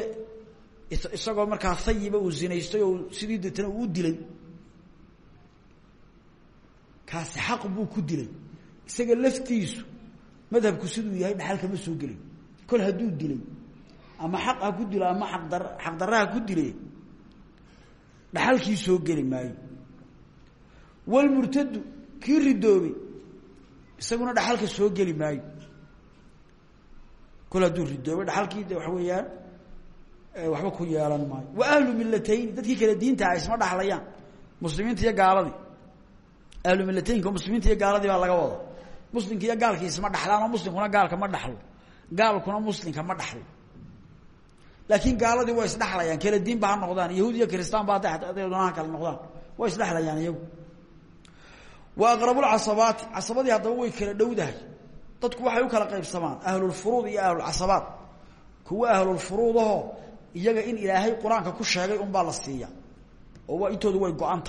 isagoo markaa hayiba uu zinaystay oo sidii deetana uu dilay kaasi xaq buu ku dilay. Isaga laftiisu madhabku siduu yahay dhaxalka ma soo gelay kol hadduu dilay ama xaq ku dilo ama aqdar xaqdarra ha ku dile dhaxalkii soo geli maayo. Walmurtadu kii ridoobay isaguna dhaxalka soo geli maayo. Kol hadduu ridoobay dhaxalkii de waxa weeyaan waxba ku yeelan maayo. Wa ahlu milatayn dadkii kale diinta ah isma dhaxlayaan muslimiinta iyo gaaladii ahlu milataynka muslimiinta iyo gaaladii baa laga wada muslimka iyo gaalkii isma dhaxlaan oo muslimkuna gaalka ma dhaxlo. Gaalkuna muslimka ma dhaxlo. Laakiin gaaladii waa isdhexlayaan kala diin ba ha noqdaan yahuud iyo kristaan ba hadday doonaha kale noqdaan waa isdhexlayaan iyagu. Wa aqrabulcasabaati casabadii haddaba way kala dhowdahay. Dadku waxay u kala qaybsamaan ahlulfuruud iyo ahlulcasabaat kuwa ahlulfuruudahoo iyaga in ilaahay qur'aanka ku sheegay unbaa la siiya oo waa intoodu way go-an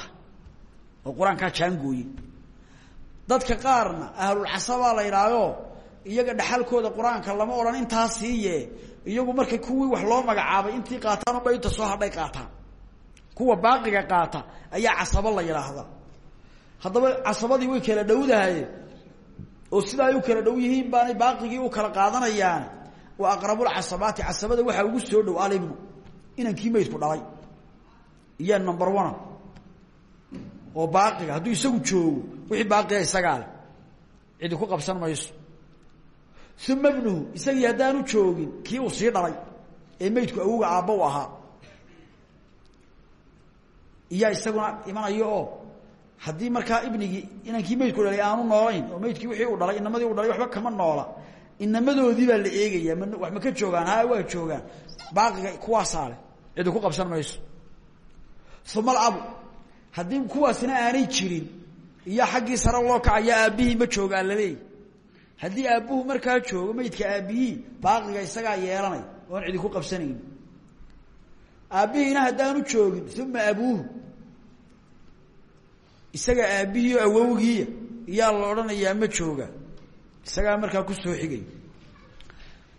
oo qur'aankaa jaangooye dadka qaarna ahlulcasabaa la idhaayo iyaga dhaxalkooda qur'aanka lama odhan intaa siiye. Iyagu markay kuwii wax loo magacaabay intii qaataan unba inta soo hadhay qaataan. Kuwa baaqiga qaata ayaa casabo la yidhaahdaa haddaba casabadii way kala dhowdahay oo sida ay u kala dhow yihiin baanay baaqigii u kala qaadanayaan. Wa aqrabulcasabaati casabada waxaa ugu soo dhow alibnu inankii maydku dhalay. Iyo number one oo baaqiga hadduu isagu joogo wixii baaqiga isagaa leh. Cidi ku qabsan mayso. Uma bnuhu isagii haddaanu joogin kii uu sii dhalay ee maydku awowga aabba u ahaa. Iyaa isaguna imanayo oo haddii markaa ibnigii inankii maydku dhalay aanu noolayn oo maydkii wixii uu dhalay inamadii u dhalay waxba kama noola. Inamadoodii baa la eegaya m wax ma ka joogaan ha waa joogaan. Baaqiga kuwaasaa leh. Cidi ku qabsan mayso. Uma alabu haddii kuwaasina aanay jirin iyo xaggii sare loo kacaya aabbihii ma joogaa laleeyahy haddii aabbuhu markaa joogo maydka aabbihii baaqiga isagaa yeelanay oon cidi ku qabsanayn aabbihiina haddaanu joogin uma abuuhu. Isaga aabbihii oo awowgiiya iyaa la odhanayaa ma jooga. Isagaa markaa ku soo xigay.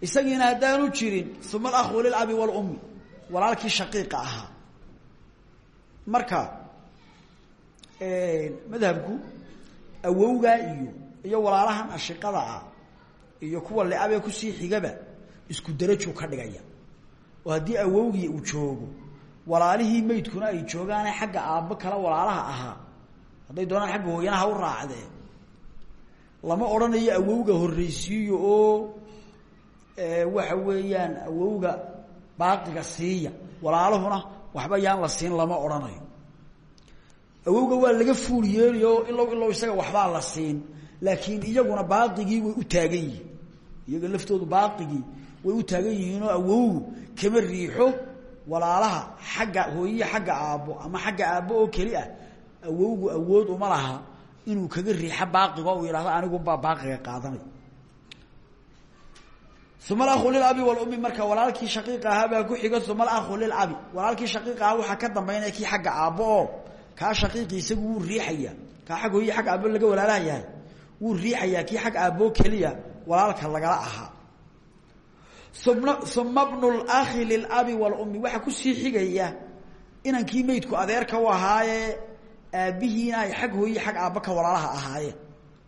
Isagiina haddaanu jirin uma alahu lilabi walummi. Walaalkii shaqiiqa ahaa. Marka madhabku awowgaa iyo iyo walaalahan ashiqada ah iyo kuwa liabee ku sii xigaba isku darajuu ka dhigaya. Oo haddii awowgii uu joogo walaalihii maydkuna ay joogaane xagga aabbo kale walaalaha ahaa hadday doonaan xagga hooyanaha u raacdee lama odhanayo awowga horreysiiyo oo waxa weeyaan awowga baaqiga siiya walaalahuna waxba yaan la siin lama odhanayo awowga waa laga fuul ilow ilow isaga waxbaa la siin laakiin iyaguna baaqigii way u taagan yihiin. Iyaga laftoodu baaqigii way u taagan yihiinoo awowgu kama riixo walaalaha xagga hooyihi xagga aabbo ama xagga aabbo oo keli ah. Awowgu awood uma laha inuu kaga riixo baaqiga uu yidhahdo aniguunbaa baaqiga qaadanay. Uma alahu lilabi walummi marka walaalkii shaqiiqa ahaa ku xiga uma alahu lilabi walaalkii shaqiiqa ahaa waxaa ka dambaynaya kii xagga aabbo kaa shaqiiqi isagu wuu riixaya kaa xag hooyihi xagga aabbo laga walaalaha yahay wuu riixayaa. Kii xag aabboo keliya walaalka lagala ahaa. Uma bnu laki lilabi walummi waxaa ku sii xigaya inankii meydku adeerka u ahaayee aabbihiina ay xag hooyi xag aabba ka walaalaha ahaayeen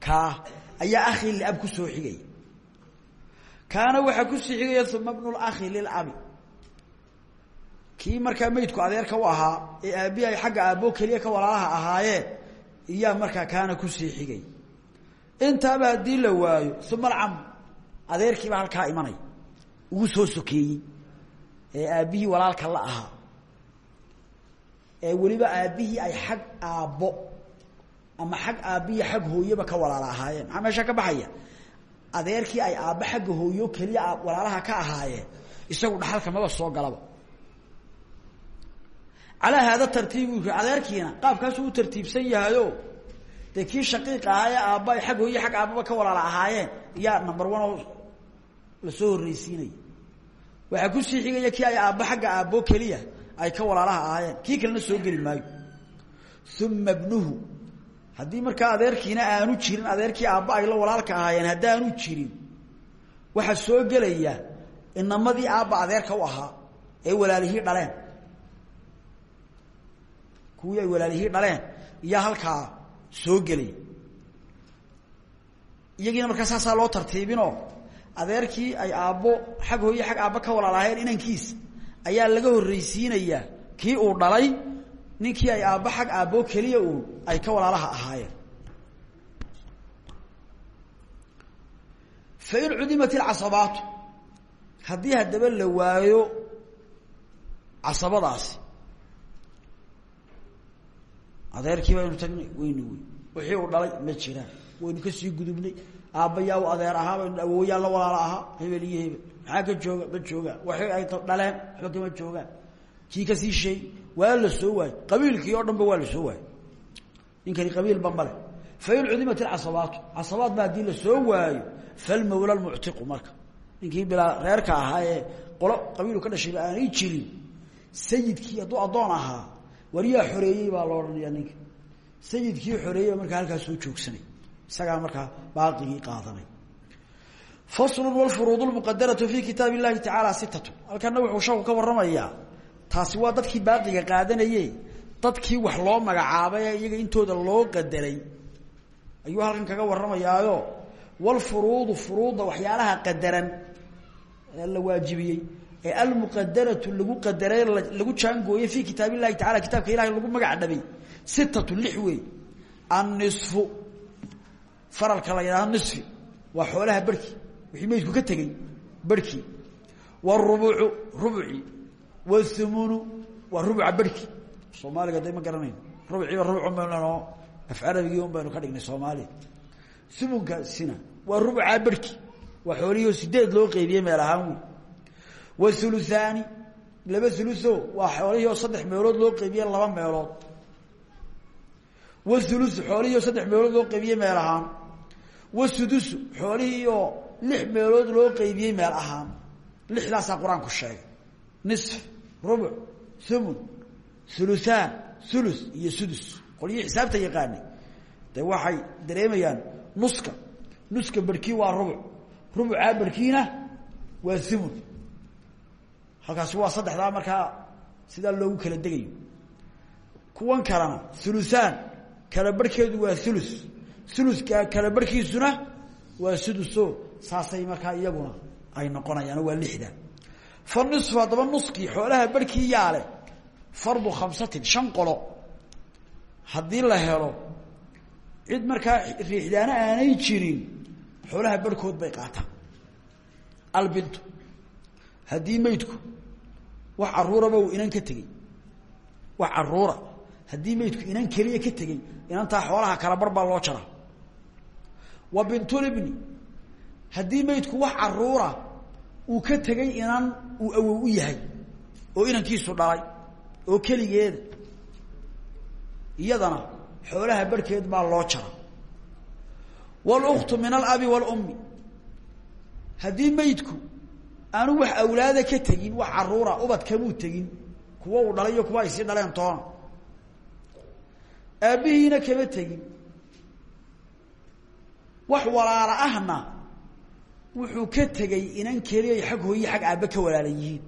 kaa ayaa akhi liab ku soo xigaya. Kaana waxaa ku sii xigaya uma bnu laki lilabi kii markaa meydku adeerka u ahaa ee aabbihi ay xagga aabboo keliya ka walaalaha ahaayeen iyaa markaa kaana ku sii xigay. Intaaba haddii la waayo uma alcam adeerkiibaa halkaa imanaya ugu soo sokeeyey ee aabbihii walaalka la ahaa. Ee weliba aabbihii ay xag aabbo ama xag aabbihi xag hooyeba ka walaala ahaayeen. Maxaa meesha ka baxaya? Adeerkii ay aabbo xagga hooyo keliya walaalaha ka ahaayeen. Isagu dhaxalka maba soo galaba calaa haada tartiibu adeerkiina qaabkaasuu u tartiibsan yahayo dee kii shaqiiq ahaa ee aabba xag hooye xag aabbaba ka walaala ahaayeen iyaa number one oo la soo horreysiinaya waxaa ku sii xigaya kii ay aabbo xagga aabbo keliya ay ka walaalaha ahaayeen kii kalena soo geli maayo. Uma bnuhu haddii markaa adeerkiina aanu jirin adeerkii aabba ay la walaalka ahaayeen haddaanu jirin waxaa soo gelaya inamadii aabba adeerka u ahaa ee walaalihii dhaleen kuwii ay walaalihii dhaleen iyaa halkaa soo gelaya iyagiina markaa saasaa loo tartiibinoo adeerkii ay aabbo xag hooye xag aabbo ka walaalahayn inankiisa ayaa laga horreysiinayaa kii uu dhalay ninkii ay aabbo xag aabbo keliya uun ay ka walaalaha ahaayeen. Fain cudimat ilcasabaatu haddii haddaba la waayo casabadaasi adeerkii baynu tagnay waynu wixii uu dhalay ma jiraan. Waynu ka sii gudubnay. Aabbayaa u adeer ahaa baynu awooyaa la walaala ahaa hebel iyo jooga? Ma joogaan waxay ay dhaleen waxba kama joogaan. Kii ka sii sheey waa la soo waayo qabiilkii oo dhan ba waa la soo waayo ninkani qabiilba male fain cudimat ilcasabaatu casabaad ba haddii la soo waayo falmawla lmuctiqu marka. Ninkii bilaa reerka ahaa ee qolo qabiilu ka dhashayba aanay jirin. Sayidkii hadduu ahaa waryaa xoreeyey baa loo odhanayaa ninka. Sayidkii xoreeyey markaa halkaa soo joogsanay. Isagaa markaa baaqigii qaadanay. Faslu wlfuruud lmuqadaratu fi kitaab illahi tacaala sitatu halkana wuxuu shaku ka waramayaa taasi waa dadkii baaqiga qaadanaye dadkii wax loo magacaabay iyaga intooda loo qadaray ayuu halkan kaga waramayaayo wlfuruudu furuudda waxyaalaha qadaran la waajibiyey ee almuqadaratu lagu qadaray lagu jaangooyey fi kitaab illahi taala kitaabka lagu magac dhabay sitatu lix wey annisfu faralka la yidhahdo nisfi waa xoolaha barhki wixii meydku ka tegey barhkii wاrubucu rubuci. Wاthumunu waa rubuca barhki soomaaliga de ma garanayno rubciiba rubuc un baynu af carabigii un baynu ka dhignay soomaaliya thumunkaasina waa rubucaa barhki waa xoolihio sideed loo qeybiyey meel ahaan wthuluthaani laba thuluo waa xoolihii oo saddex meelood loo qeybiye laba meelood wthulu xoolihii oo saddex meelood loo qeybiyey meel ahaan wasudusu xoolihii oo lix meelood loo qeybiyey meel ahaan lixdaasaa qur'aanku sheegay nisf rubuc thumun thuluthaan thulu iyo sudus qolyihii xisaabta yaqaanay de waxay dareemayaan nuska nuska barhkii waa rubuc rubucaa barhkiina waa thumun halkaasi waa saddexdaa markaa sidaa loogu kala degayo. Kuwan kalena thuluthaan kala barhkeedu waa thulu thuluka kala barhkiisuna waa suduso saasay markaa iyaguna ay noqonayaan waa lixda. Fa nisfu haddaba nuskii xoolaha barhkii yaale fardu khamsatin shan qolo. Haddii la helo cid markaa riixdaana aanay jirin xoolaha barhkood bay qaataan. Albintu haddii meydku wax caruuraba uu inan ka tegey wax caruura. Haddii meydku inan keliya ka tegey inantaa xoolaha kala bar baa loo jaraa wa bintulibni haddii meydku wax caruura uu ka tegey inan uu awow u yahay oo inankiisu dhalay oo keligeeda iyadana xoolaha barhkeed baa loo jara. Wاluktu min alabi wاlummi haddii meydku aanu wax awlaada ka tegin wax caruura ubad kamuu tegin. Kuwa uu dhalay iyo kuwa ay sii dhaleen toona aabbihiina kama tegin. Wax walaala ahna wuxuu ka tegey inan keliya xag hooye xag aabbe ka walaala yihiin.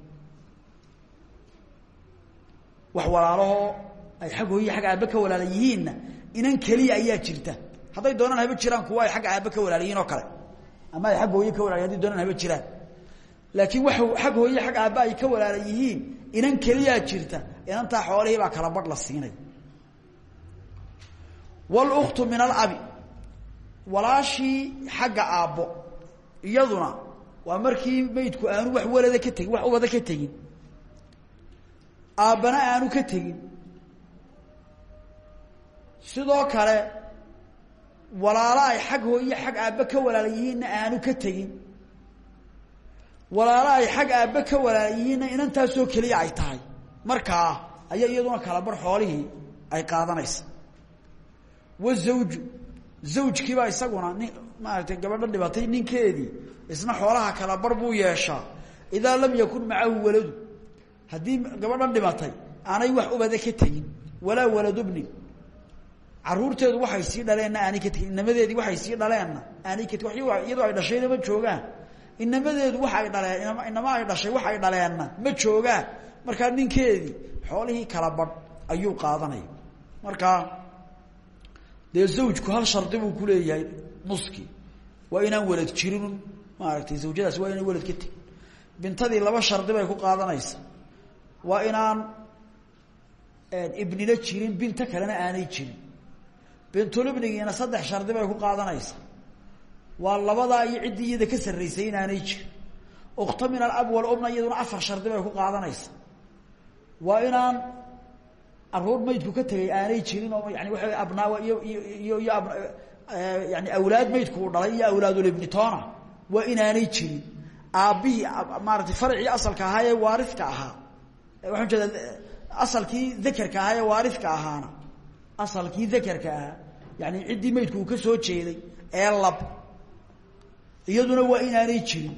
Wax walaalahoo ay xag hooye xag aabbe ka walaala yihiinna inan keliya ayaa jirta. Hadday doonaan haba jiraan kuwa ay xagga aabbe ka walaala yihiin oo kale. Ama ay xag hooye ka walala haday doonaan haba jiraan laakiin wax xag hooye xag aabbe ay ka walaala yihiin inan keliyaa jirta inantaa xoolihii baa kala badh la siinay wاluktu min alabi walaashii xagga aabbo iyaduna waa markii meydku aanu wax walada ka tegin wax ubada ka tegin. Aabbana aanu ka tegin. Sidoo kale walaalo ay xag hooye xag aabbe ka walaala yihiinna aanu ka tegin walaalo ay xag aabbe ka walaala yihiinna inantaasoo keliya ay tahay. Markaa ayaa iyaduna kala bar xoolihii ay qaadanaysa. Wazawju zawjkiibaa isaguna nin maaragtay gabadha dhibatay ninkeedii isna xoolaha kala bar buu yeeshaa. Idaa lam yakun macahu waladu haddii gabadhan dhimatay aanay wax ubada ka tegin walaa waladubnin caruurteedu waxay sii dhaleenna aanay ka tegin inamadeedii waxay sii dhaleenna aanay ka tegin iyadoo ay dhashayna ma joogaan inamadeedu waxa ay dhaleen inama ay dhashay wax ay dhaleenna ma joogaan. Markaa ninkeedii xoolihii kala badh ayuu qaadanaya markaa dee zawjku hal shardi buu ku leeyahay nuskii waa inaan walad jirin maaragtay zawjadaas waa inaan walad ka tegin bintadii laba shardi bay ku qaadanaysa. Waa inaan ibnina jirin binto kalena aanay jirin. Bintulibnigiina saddex shardi bay ku qaadanaysa waa labadaa iyo ciddii iyada ka sarraysay inaanay jirin. Ukta min alab walumna iyaduna afar shardi bay ku qaadanaysa. Waa inaan aruur maydku ka tegay aanay jirin oo yani waa abnaa iyo iyo iyo ab yani awlaad maydku uu dhalay iyo awlaadulibni toona waa inaanay jirin. Aabbihii maaratay farcii asalka ahaa. Ee waaridka ahaa waxaan jeeda asalkii dakerka ahaa ee waaridka ahaana. Asalkii dakerka ahaa. Yani ciddii maydku uu ka soo jeeday ee lab iyaduna waa inaanay jirin.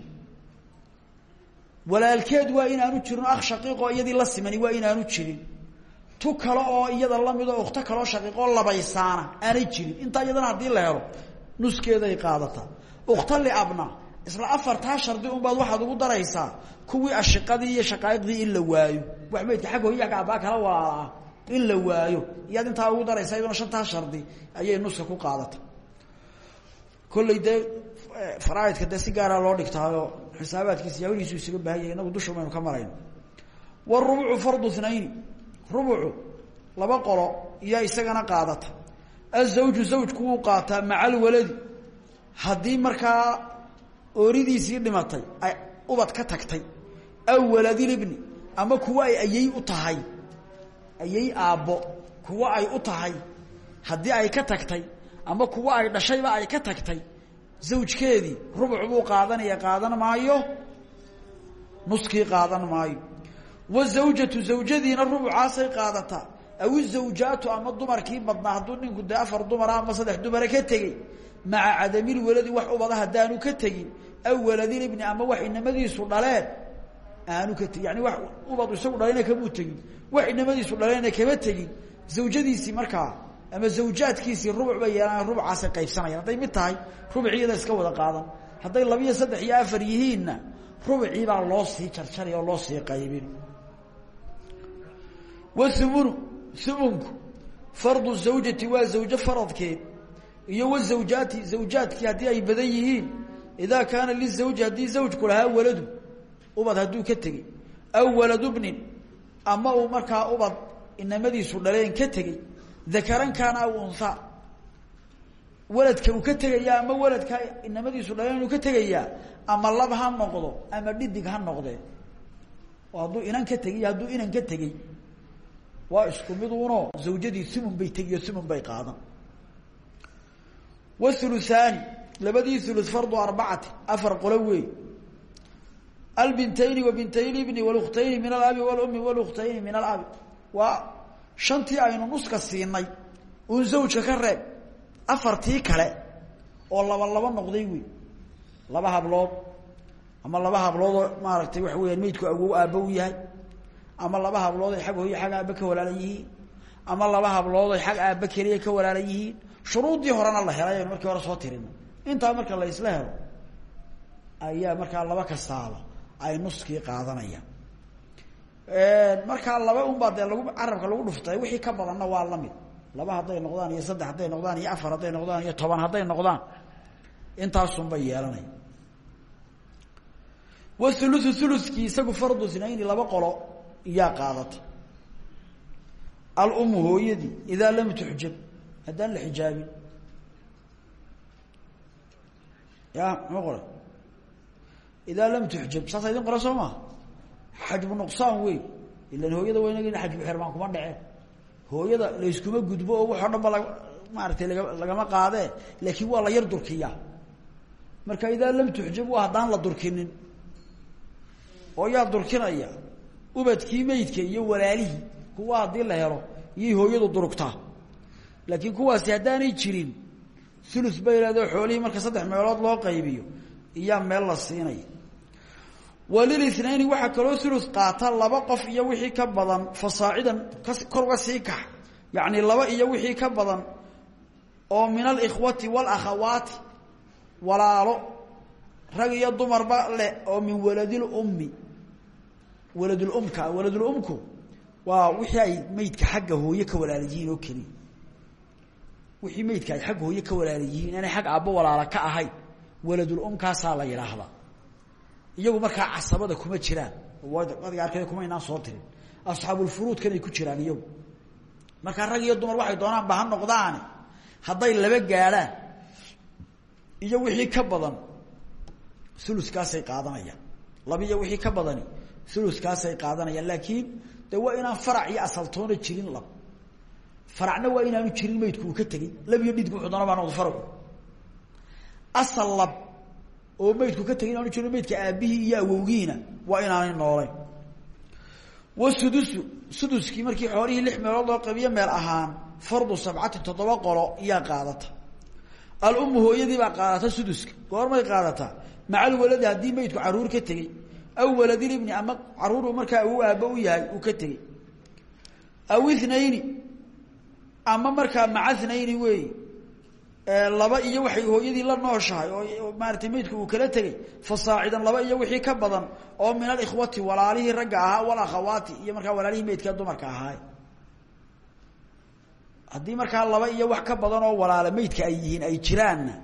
Walaalkeed waa inaanu jirin akh shaqiiqoo iyadii la simani waa inaanu jirin. Tu kale oo iyada la mid oo ukhto kaloo shaqiiqoo labaysaana aanay jirin. Intaa iyadana haddii la helo nuskeeday qaadataa ukhto liabna isla afartaa shardi unbaad waxaad ugu daraysaa kuwii ashiqadii iyo shaqaa'iqdii in la waayo. Wax maydka xagga hoyaga abbaa kala walaala in la waayo. Iyaad intaa ugu daraysaa iyaduna shantaa shardi ayay nuska ku qaadata. Kolley faraaidka dee si gaara loo dhigtaayo xisaabaadkiisa yawlihiisu isaga baahan yahay inagu dusha baynu ka marayno warubucu fardu nayni rubucu laba qolo iyo isagana qaadata. Azawju zawjku wuu qaataa maca alwaladi haddii markaa ooridiisii dhimatay ay ubad ka tagtay aw waladilibni ama kuwa ay ayay u tahay ayay aabbo kuwa ay u tahay haddii ay ka tagtay ama kuwa ay dhashayba ay ka tagtay zawjkeedii rubuc buu qaadanaya qaadan maayo nuskii qaadan maayo. Wazawjatu zawjadiina rubucaasay qaadataa. Aw izawjaatu ama dumarkii badnaa hadduu ninku dee afar dumara ama saddex dumara ka tegey maca cadamilwaladi wax ubada haddaanu ka tegin aw waladilibni ama wax inamadiisu dhaleen aanu ka tegin. Yani wax ubad isagu dhalena kamuu tegin wax inamadiisu dhaleena kama tegin. Zawjadiisii markaa ama zawjaadkiisii rubuc bay yeelaan rubucaasay qaybsanayaan. Hadday mid tahay rubiciyada iska wada qaadan. Hadday labiyo saddex iyo afar yihiinna rubicii baa loo sii jarjaray oo loo sii qaybin. Wthumunu humunku fardu zawjati waa zawjo faradkeed. Iyo wazawjaati zawjaadkii haddii ay badan yihiin idaa kaana lizawji haddii zawjku lahaa waladu ubad hadduu ka tegey. Aw waladu bnin ama uu markaa ubad inamadiisu dhaleen ka tegey dakaran kaana aw unha waladka uu ka tegayaa ama waladka inamadiisu dhaleen uu ka tegayaa ama lab ha noqdo ama dhidig ha noqdee oo hadduu inan ka tegey iyo hadduu inan ka tegey waa isku mid uno zawjadii thumun bay tegiyo thumun bay qaadan. Wthuluthaani labadii thuluth fardu arbacati afar qolo shantii aynu nuska siinay uun zawjka ka reeb afartii kale oo laba laba noqday wey laba hablood ama laba habloodoo maaragtay waxa weyaan meydku awow aabba u yahay ama laba hablood ay xag hooyo xag aabba ka walaalan yihiin ama laba hablood ay xag aabba keliya ka walaalan yihiin. Shuruuddii horena la helay aynu markii hore soo tirino. Intaa marka la isla helo ayaa markaa laba kastaaba ay nuskii qaadanayaan markaa laba unbaa dee lagu carabka lagu dhuftay wixii ka badanna waa la mid laba hadday noqdaan iyo saddex hadday noqdaan iyo afar hadday noqdaan iyo toban hadday noqdaan. Intaasunbay yeelanaya wathuluthu thuluskii isagu fardu snayni laba qolo iyaa qaadata. Alumu hooyadii idaa lam tuxjab haddaan la xijaabin. Ya muxuu qoray idaa lam tuxjab saasa idin qora soo maa xajbu nuqsaan wey ilan hooyada inag xajbu xirmaan kuma dhaceen hooyada layskuma gudbo oo wax o dhan ba la maaratay laga lagama qaadee laakiin waa la yar durkiyaa. Marka idaa lam tuxjab waa haddaan la durkinin. Oo yaa durkinaya ubadkii meydka iyo walaalihii kuwa haddii la helo iyay hooyadu durugtaa. Laakiin kuwaasi haddaanay jirin ulu bay leedaho xoolihii marka saddex meelood loo qaybiyo iyaa meel la siinaya walilithnayni waxaa kaloo ulu qaata laba qof iyo wixii ka badan fasaacidan kor uga sii kax. Yacni laba iyo wixii ka badan oo min alikhwati walakhawaati walaalo rag iyo dumarba leh oo min waladilummi waladulumka waladulumku waa wixii ay meydka xagga hooye ka walaala yihiin oo keliya wixii meydka ay xagga hooye ka walaala yihiin aanay xag aabbo walaala ka ahayn waladulumkaasaa la yidhaahdaa iyagu markaa casabada kuma jiraan. Arkay kuma inaan soo tirin. Asxaabulfuruudkan ay ku jiraan iyagu. Markaa rag iyo dumar waxay doonaan ba ha noqdaani hadday laba gaadhaan. Iyo wixii ka badan ulukaasay qaadanayaan. Laba iyo wixii ka badani ulukaasay qaadanayaan. Laakiin de waa inaan farac iyo asaltoona jirin lab. Faracna waa inaanu jirin meydku uu ka tegey lab iyo dhidku wuxuu doona baa noqdo asal lab oo meydku ka tegay inaanu jirin meydka aabihii iyo awowgiina waa inaanay noolayn. Wasudusu suduskii markii xoolihii lix meelood loo qabiyo meel ahaan fardu sabcati toddoba qolo iyaa qaadata. Alummu hooyadii baa qaadata suduska goormay qaadataa maca alwaladi haddii meydku carruur ka tegey aw waladilibni ama caruuru markaa awow aabbo u yahay uu ka tegey. Aw ithnayni ama markaa maca thnayni laba iyo waxay hooyadii la nooshahay oo maaratay maydku uu kala tegey fasaacidan laba iyo wixii ka badan oo min alikhwati walaalihii ragga ahaa walakhawaati iyo markaa walaalihii maydka dumarka ahaay haddii markaa laba iyo wax ka badan oo walaala maydka ay yihiin ay jiraanna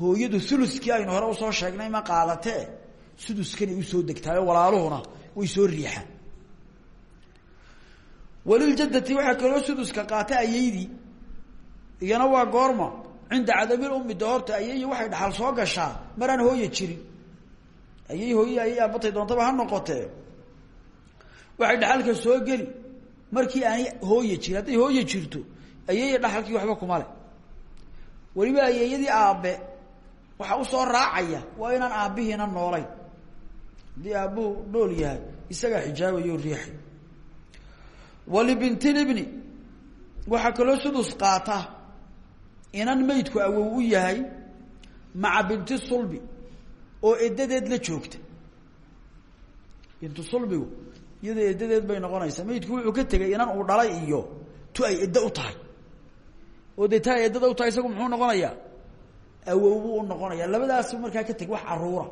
hooyadu uluskii aynu hore u soo sheegnay ma qaadatee suduskanay u soo degtaayo walaaluhuna way soo riixaan. Waliljadati waxaa kaloo suduska qaata ayaydii iyana waa goorma cinda cadamil ummi de horta ayay waxay dhaxal soo gashaa maraan hooye jirin. Ayay hooye ayay aabatay doontaba ha noqotee waxay dhaxalka soo geli. Markii aanay hooye jirin hadday hooye jirto ayay dhaxalkii waxba kuma le weliba ayeeyadii aabe waxaa u soo raacaya waa inaan aabbihiina noolayn. Haddii aabbuhu nool yahay isagaa xijaabayo riixay walibintilibni waxaa kaloo sudus qaata inan maydku awow u yahay maca binti sulbi oo edadeed la joogta bintu sulbigu iyadoo edadeed bay noqonaysaa. Maydku wuxuu ka tegay inan uu dhalay iyo tu ay eddo u tahay. Oo dee taa eddada u tahay isagu muxuu noqonayaa? Awow buu u noqonaya labadaasu markaa ka teg wax caruura.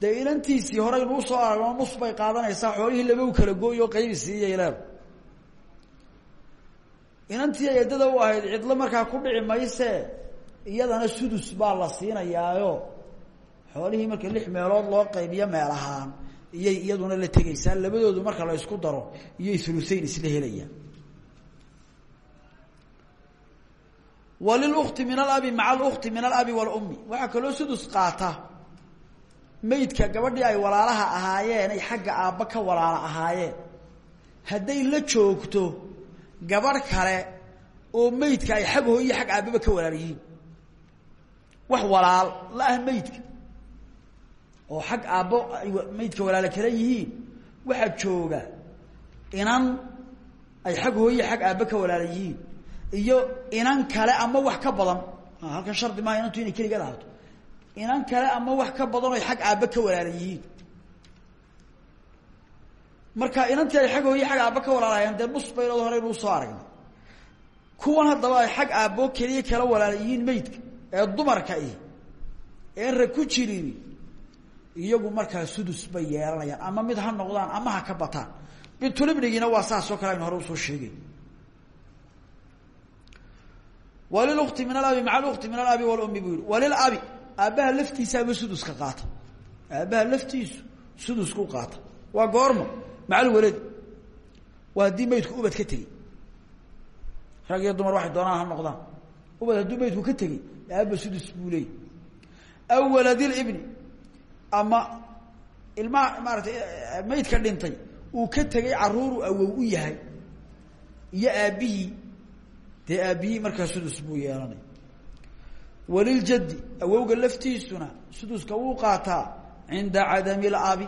Dee inantiisii horeynu u soo aragno nus bay qaadanaysaa xoolihii laba u kala gooyo qaybi siiyay leeda inantii eedada u ahayd cidlo markaa ku dhici mayse iyadana sudus baa la siinayaayo. Xoolihii marka lix meelood loo qaybiyo meel ahaan iyay iyaduna la tegaysaa labadoodu marka la isku daro iyay uluseyn isla helayaan. Walilukti min alabi maca alukti min alabi walummi. Waxaa kaloo sudus qaata. Maydka gabadhii ay walaalaha ahaayeen ay xagga aabba ka walaala ahaayeen. Hadday la joogto gabadh kale oo maydka ay xag hooyo xag aabbaba ka walaal yihiin. Wax walaal la ah maydka oo xag aabbo ay maydka walaalo kala yihiin waxaa jooga inan ay xag hooyo xag aabbe ka walaala yihiin. Iyo inan kale ama wax ka badan halkan shardi maaha inantu inay keligeed ahaato inan kale ama wax ka badan oy xag aabbe ka walaala yihiin marka inantii ay xag hooyo xag aabbo ka walaalahayeen dee nus baylood hore inuu soo aragnay. Kuwan haddaba ay xag aabboo keliya kala walaala yihiin maydka ee dumarka ihi een rag ku jirin iyagu markaa sudus bay yeelanayaan ama mid ha noqdaan ama ha ka bataan. Bintulibnigiina waa saasoo kale aynu hore u soo sheegay. Walilukti min alabi maca alukti min alabi walummi buu yihi walilabi aabbaha laftiisaaba suduska qaata. Aabbaha laftiisu sudusku qaata. Waa goorma maca alwaladi waa haddii maydku ubad ka tegey rag iyo dumar waxay doonaan ha noqdaan. Ubad hadduu maydku ka tegey aabba sudus buu leeyay aw waladilibni ama ilmaha maaratay maydka dhintay uu ka tegay caruuru awow u yahay. Iyo aabbihii dee aabbihii markaa sudus buu yeelanay. Waliljaddi awowga laftiisuna suduska wuu qaataa cinda cadami labi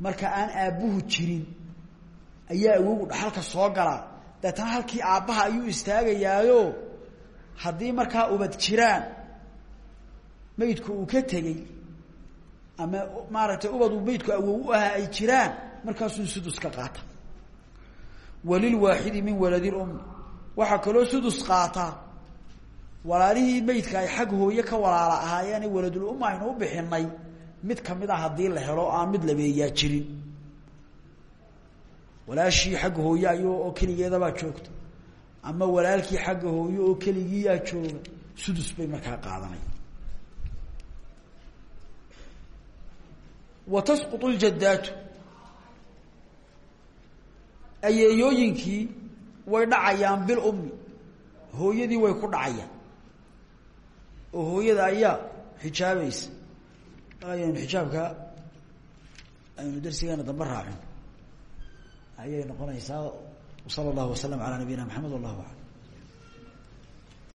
marka aan aabbuhu jirin ayaa awowgu dhaxalka soo galaa deetana halkii aabbaha ayuu istaagayaayo haddii markaa ubad jiraan maydku uu ka tegey ama maaragtay ubad uu maydku awow u ahaa ay jiraan markaasuu sudus ka qaata. Walilwaaxidi min waladi lummi waxaa kaloo sudus qaata. Walaalihii maydka ay xag hooye ka walaala ahaayeene waladul umma aynu u bixinay mid ka mid a haddii la helo aan mid labeeyaa jirin. Walaashii xagga hooye ay oo keligeedabaa joogta ama walaalkii xagga hooye oo keligiiyaa jooga sudus bay markaa qaadanay. Wa tasquط اljadaatu ayeeyooyinkii way dhacayaan bilummi hooyadii way ku dhacayaan. Oo hooyada ayaa xijaabaysa ayaynu xijaabka aynu darsigeena dambe raacin. Ayay noqonaysaa sala اllahu waslm alى nabiyina mxamed wallah alam